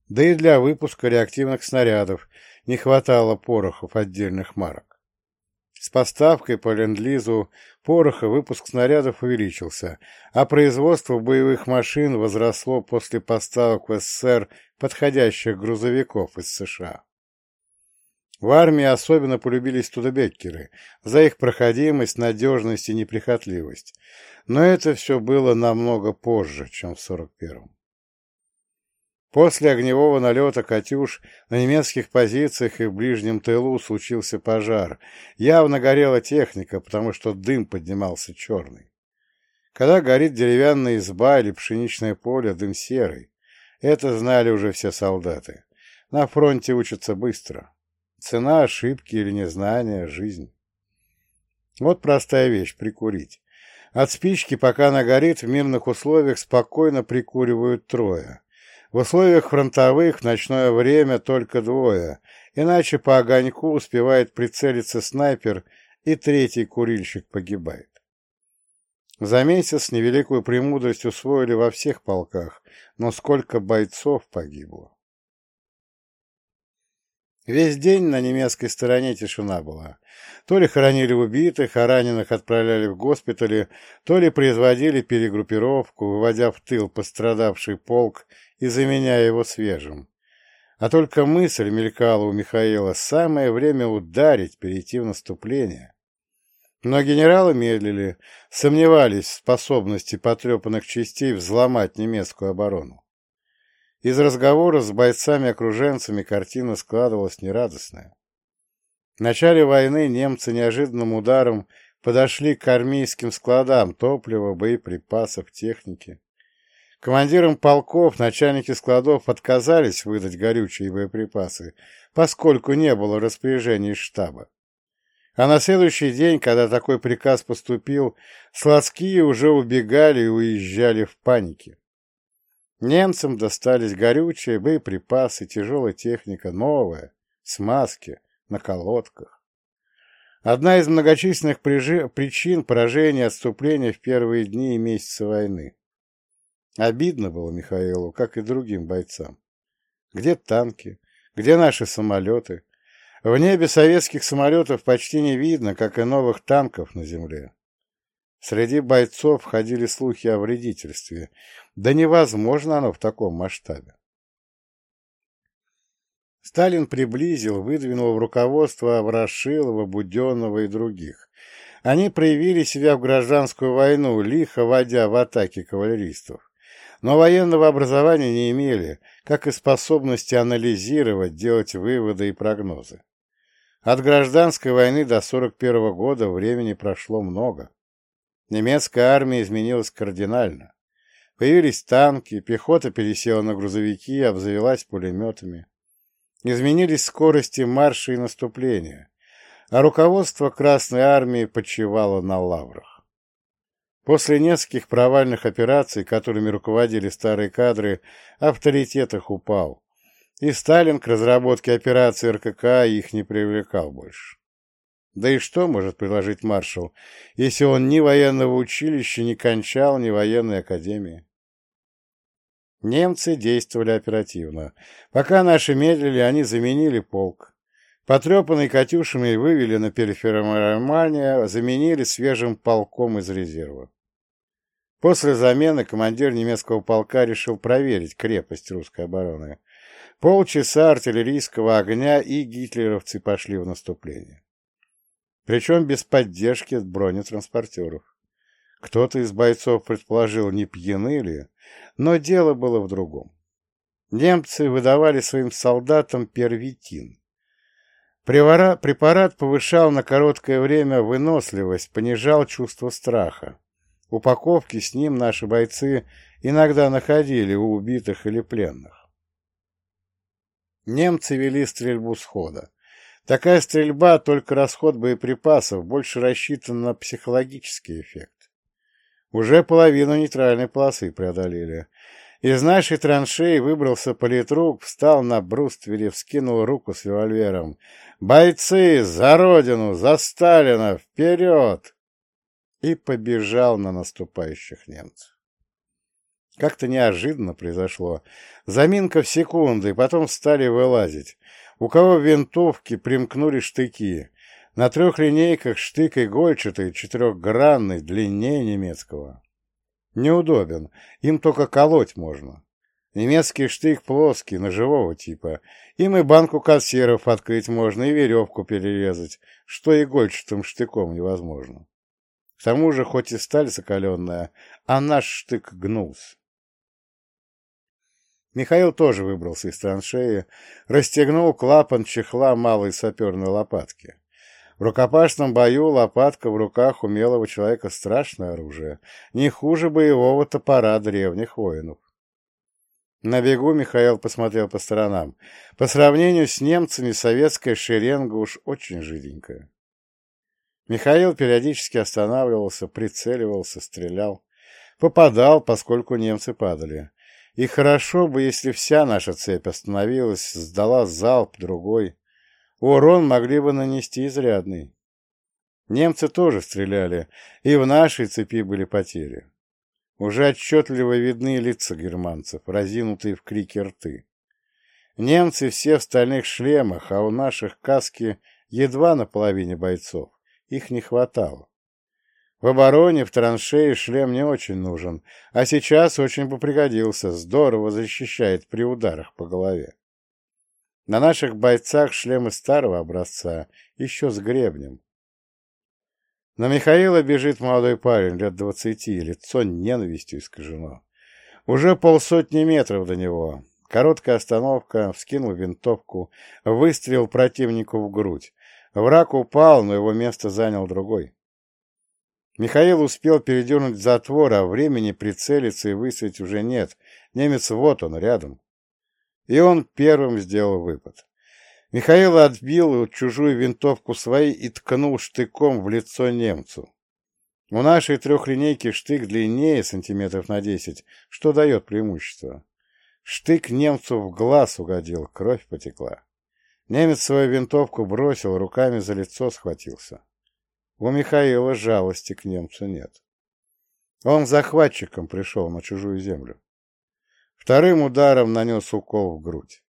Да и для выпуска реактивных снарядов не хватало порохов отдельных марок. С поставкой по ленд-лизу пороха выпуск снарядов увеличился, а производство боевых машин возросло после поставок в СССР подходящих грузовиков из США. В армии особенно полюбились студебеккеры за их проходимость, надежность и неприхотливость, но это все было намного позже, чем в 41-м. После огневого налета «Катюш» на немецких позициях и в ближнем тылу случился пожар. Явно горела техника, потому что дым поднимался черный. Когда горит деревянная изба или пшеничное поле, дым серый. Это знали уже все солдаты. На фронте учатся быстро. Цена ошибки или незнания — жизнь. Вот простая вещь — прикурить. От спички, пока она горит, в мирных условиях спокойно прикуривают трое. В условиях фронтовых в ночное время только двое, иначе по огоньку успевает прицелиться снайпер, и третий курильщик погибает. За месяц невеликую премудрость усвоили во всех полках, но сколько бойцов погибло. Весь день на немецкой стороне тишина была. То ли хоронили убитых, а раненых отправляли в госпитали, то ли производили перегруппировку, выводя в тыл пострадавший полк и заменяя его свежим. А только мысль мелькала у Михаила «самое время ударить, перейти в наступление». Но генералы медлили, сомневались в способности потрепанных частей взломать немецкую оборону. Из разговора с бойцами-окруженцами картина складывалась нерадостная. В начале войны немцы неожиданным ударом подошли к армейским складам топлива, боеприпасов, техники. Командирам полков начальники складов отказались выдать горючие боеприпасы, поскольку не было распоряжений штаба. А на следующий день, когда такой приказ поступил, складские уже убегали и уезжали в панике. Немцам достались горючие, боеприпасы, тяжелая техника, новая, смазки, на колодках. Одна из многочисленных причин поражения и отступления в первые дни и месяцы войны. Обидно было Михаилу, как и другим бойцам. Где танки? Где наши самолеты? В небе советских самолетов почти не видно, как и новых танков на земле. Среди бойцов ходили слухи о вредительстве, да невозможно оно в таком масштабе. Сталин приблизил, выдвинул в руководство Ворошилова, Буденного и других. Они проявили себя в гражданскую войну, лихо водя в атаке кавалеристов. Но военного образования не имели, как и способности анализировать, делать выводы и прогнозы. От гражданской войны до 41 года времени прошло много. Немецкая армия изменилась кардинально. Появились танки, пехота пересела на грузовики, обзавелась пулеметами. Изменились скорости марша и наступления. а руководство Красной Армии почивало на лаврах. После нескольких провальных операций, которыми руководили старые кадры, авторитет их упал, и Сталин к разработке операции РКК их не привлекал больше. Да и что может предложить маршал, если он ни военного училища не кончал, ни военной академии? Немцы действовали оперативно. Пока наши медлили, они заменили полк. Потрепанный «Катюшами» вывели на перифермальне, заменили свежим полком из резерва. После замены командир немецкого полка решил проверить крепость русской обороны. Полчаса артиллерийского огня, и гитлеровцы пошли в наступление. Причем без поддержки бронетранспортеров. Кто-то из бойцов предположил, не пьяны ли, но дело было в другом. Немцы выдавали своим солдатам первитин. Препарат повышал на короткое время выносливость, понижал чувство страха. Упаковки с ним наши бойцы иногда находили у убитых или пленных. Немцы вели стрельбу схода. Такая стрельба, только расход боеприпасов, больше рассчитана на психологический эффект. Уже половину нейтральной полосы преодолели. Из нашей траншеи выбрался политрук, встал на бруствере, вскинул руку с револьвером. «Бойцы! За Родину! За Сталина! Вперед!» И побежал на наступающих немцев. Как-то неожиданно произошло. Заминка в секунды, потом стали вылазить. У кого винтовки примкнули штыки. На трех линейках штык игольчатый, четырехгранный, длиннее немецкого. Неудобен, им только колоть можно. Немецкий штык плоский, ножевого типа. Им и банку консервов открыть можно, и веревку перерезать, что игольчатым штыком невозможно. К тому же, хоть и сталь закаленная, а наш штык гнулся. Михаил тоже выбрался из траншеи, расстегнул клапан чехла малой саперной лопатки. В рукопашном бою лопатка в руках умелого человека страшное оружие, не хуже боевого топора древних воинов. На бегу Михаил посмотрел по сторонам. По сравнению с немцами советская шеренга уж очень жиденькая. Михаил периодически останавливался, прицеливался, стрелял. Попадал, поскольку немцы падали. И хорошо бы, если вся наша цепь остановилась, сдала залп другой. Урон могли бы нанести изрядный. Немцы тоже стреляли, и в нашей цепи были потери. Уже отчетливо видны лица германцев, разинутые в крике рты. Немцы все в стальных шлемах, а у наших каски едва на половине бойцов. Их не хватало. В обороне, в траншее шлем не очень нужен, а сейчас очень бы пригодился, здорово защищает при ударах по голове. На наших бойцах шлемы старого образца, еще с гребнем. На Михаила бежит молодой парень, лет двадцати, лицо ненавистью искажено. Уже полсотни метров до него. Короткая остановка, вскинул винтовку, выстрелил противнику в грудь. Враг упал, но его место занял другой. Михаил успел передернуть затвор, а времени прицелиться и выстрелить уже нет. Немец вот он, рядом и он первым сделал выпад. Михаил отбил чужую винтовку своей и ткнул штыком в лицо немцу. У нашей трехлинейки штык длиннее сантиметров на десять, что дает преимущество. Штык немцу в глаз угодил, кровь потекла. Немец свою винтовку бросил, руками за лицо схватился. У Михаила жалости к немцу нет. Он захватчиком пришел на чужую землю. Вторым ударом нанес укол в грудь.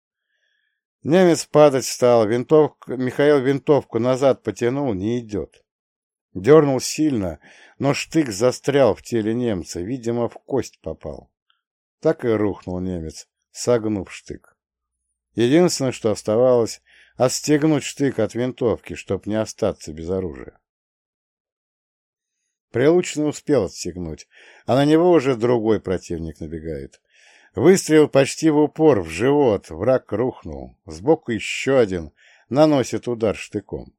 Немец падать стал, винтовку, Михаил винтовку назад потянул, не идет. Дернул сильно, но штык застрял в теле немца, видимо, в кость попал. Так и рухнул немец, согнув штык. Единственное, что оставалось, отстегнуть штык от винтовки, чтоб не остаться без оружия. Прилучный успел отстегнуть, а на него уже другой противник набегает. Выстрел почти в упор, в живот, враг рухнул. Сбоку еще один, наносит удар штыком.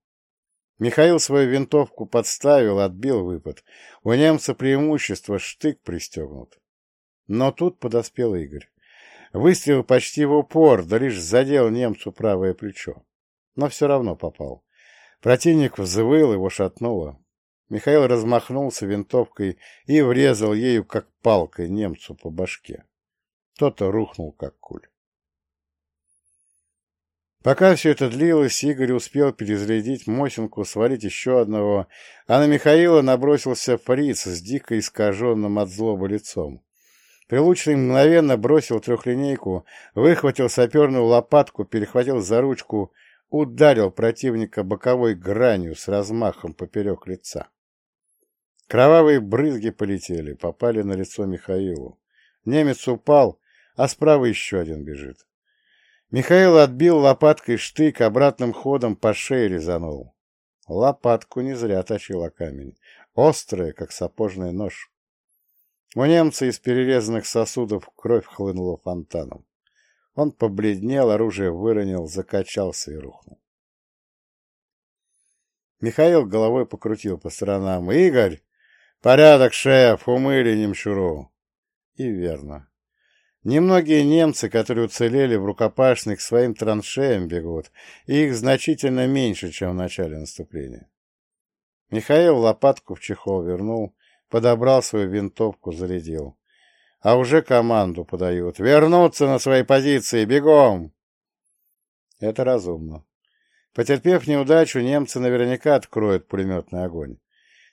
Михаил свою винтовку подставил, отбил выпад. У немца преимущество, штык пристегнут. Но тут подоспел Игорь. Выстрел почти в упор, да лишь задел немцу правое плечо. Но все равно попал. Противник взвыл, его шатнуло. Михаил размахнулся винтовкой и врезал ею, как палкой, немцу по башке. Тот рухнул, как куль. Пока все это длилось, Игорь успел перезарядить Мосинку, свалить еще одного, а на Михаила набросился фриц с дико искаженным от злобы лицом. Прилучный мгновенно бросил трехлинейку, выхватил саперную лопатку, перехватил за ручку, ударил противника боковой гранью с размахом поперек лица. Кровавые брызги полетели, попали на лицо Михаилу. Немец упал, а справа еще один бежит. Михаил отбил лопаткой штык, обратным ходом по шее резанул. Лопатку не зря точила камень. Острая, как сапожный нож. У немца из перерезанных сосудов кровь хлынула фонтаном. Он побледнел, оружие выронил, закачался и рухнул. Михаил головой покрутил по сторонам. «Игорь! Порядок, шеф! Умыли немчуру!» И верно. Немногие немцы, которые уцелели в рукопашных, своим траншеям бегут, и их значительно меньше, чем в начале наступления. Михаил лопатку в чехол вернул, подобрал свою винтовку, зарядил. А уже команду подают. «Вернуться на свои позиции! Бегом!» Это разумно. Потерпев неудачу, немцы наверняка откроют пулеметный огонь.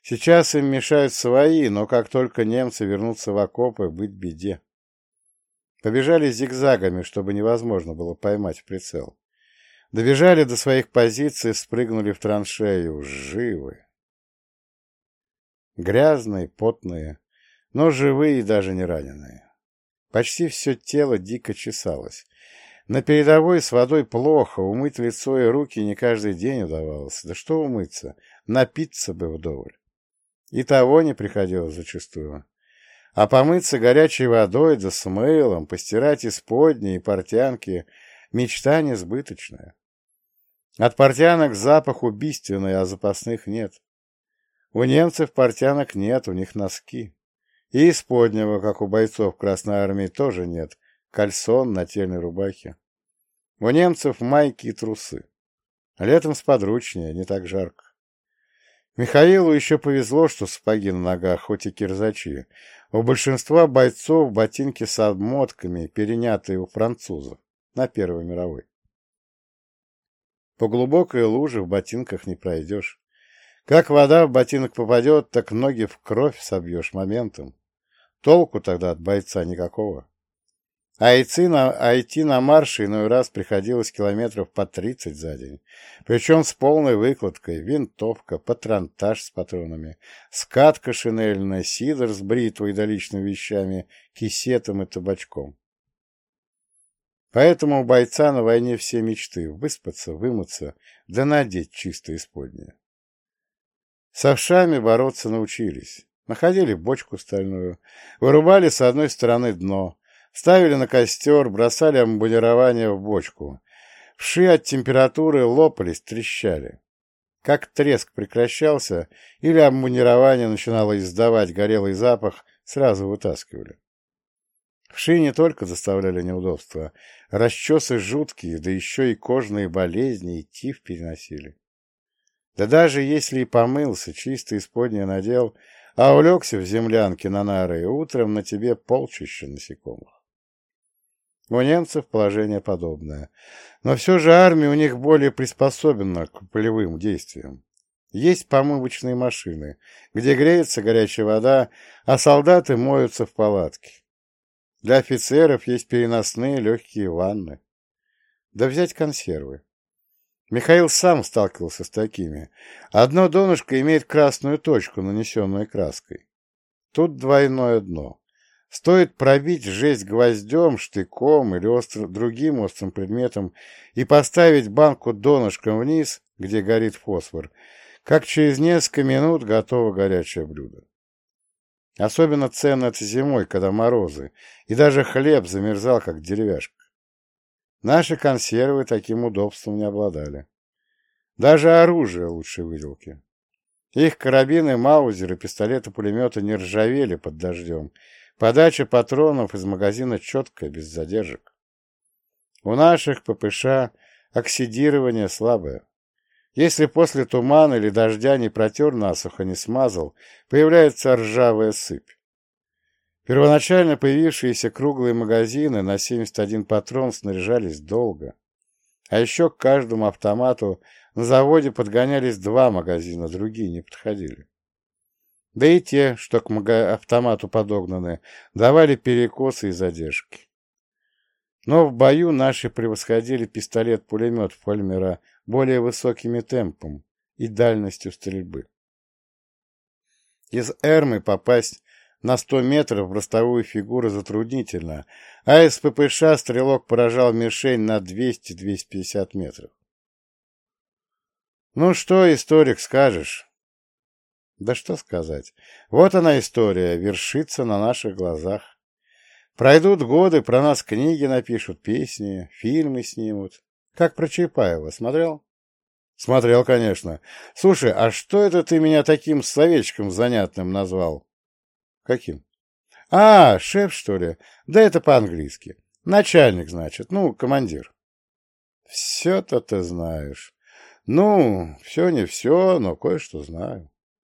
Сейчас им мешают свои, но как только немцы вернутся в окопы, быть беде. Побежали зигзагами, чтобы невозможно было поймать в прицел. Добежали до своих позиций, спрыгнули в траншею. Живы. Грязные, потные, но живые и даже не раненые. Почти все тело дико чесалось. На передовой с водой плохо, умыть лицо и руки не каждый день удавалось. Да что умыться, напиться бы вдоволь. И того не приходилось зачастую. А помыться горячей водой да с мылом, постирать исподние и портянки — мечта несбыточная. От портянок запах убийственный, а запасных нет. У немцев портянок нет, у них носки. И исподнего, как у бойцов Красной Армии, тоже нет. Кальсон, нательной рубахи. У немцев майки и трусы. Летом сподручнее, не так жарко. Михаилу еще повезло, что сапоги на ногах, хоть и кирзачи. У большинства бойцов ботинки с обмотками, перенятые у французов на Первой мировой. По глубокой луже в ботинках не пройдешь. Как вода в ботинок попадет, так ноги в кровь собьешь моментом. Толку тогда от бойца никакого. А идти на, а идти на марше иной раз приходилось километров по тридцать за день. Причем с полной выкладкой, винтовка, патронтаж с патронами, скатка шинельная, сидор с бритвой и доличными вещами, кисетом и табачком. Поэтому у бойца на войне все мечты — выспаться, вымыться, да надеть чисто исподнее. С овшами бороться научились. Находили бочку стальную, вырубали с одной стороны дно, Ставили на костер, бросали амбулирование в бочку. Вши от температуры лопались, трещали. Как треск прекращался или амбунирование начинало издавать горелый запах, сразу вытаскивали. Вши не только доставляли неудобства, расчесы жуткие, да еще и кожные болезни и тиф переносили. Да даже если и помылся, чисто исподнее надел, а улегся в землянке на нары, утром на тебе полчища насекомых. У немцев положение подобное. Но все же армия у них более приспособлена к полевым действиям. Есть помывочные машины, где греется горячая вода, а солдаты моются в палатке. Для офицеров есть переносные легкие ванны. Да взять консервы. Михаил сам сталкивался с такими. Одно донышко имеет красную точку, нанесенную краской. Тут двойное дно. Стоит пробить жесть гвоздем, штыком или остр... другим острым предметом и поставить банку донышком вниз, где горит фосфор, как через несколько минут готово горячее блюдо. Особенно ценно это зимой, когда морозы, и даже хлеб замерзал, как деревяшка. Наши консервы таким удобством не обладали. Даже оружие лучшей выделки. Их карабины, маузеры, пистолеты-пулеметы не ржавели под дождем, Подача патронов из магазина четкая, без задержек. У наших ППШ оксидирование слабое. Если после тумана или дождя не протер насухо, не смазал, появляется ржавая сыпь. Первоначально появившиеся круглые магазины на 71 патрон снаряжались долго. А еще к каждому автомату на заводе подгонялись два магазина, другие не подходили. Да и те, что к автомату подогнаны, давали перекосы и задержки. Но в бою наши превосходили пистолет-пулемет Фольмера более высокими темпом и дальностью стрельбы. Из Эрмы попасть на 100 метров в ростовую фигуру затруднительно, а из ППШ стрелок поражал мишень на 200-250 метров. Ну что, историк, скажешь? Да что сказать. Вот она история, вершится на наших глазах. Пройдут годы, про нас книги напишут, песни, фильмы снимут. Как про Чапаева, смотрел? Смотрел, конечно. Слушай, а что это ты меня таким словечком занятным назвал? Каким? А, шеф, что ли? Да это по-английски. Начальник, значит. Ну, командир. Все-то ты знаешь. Ну, все не все, но кое-что знаю.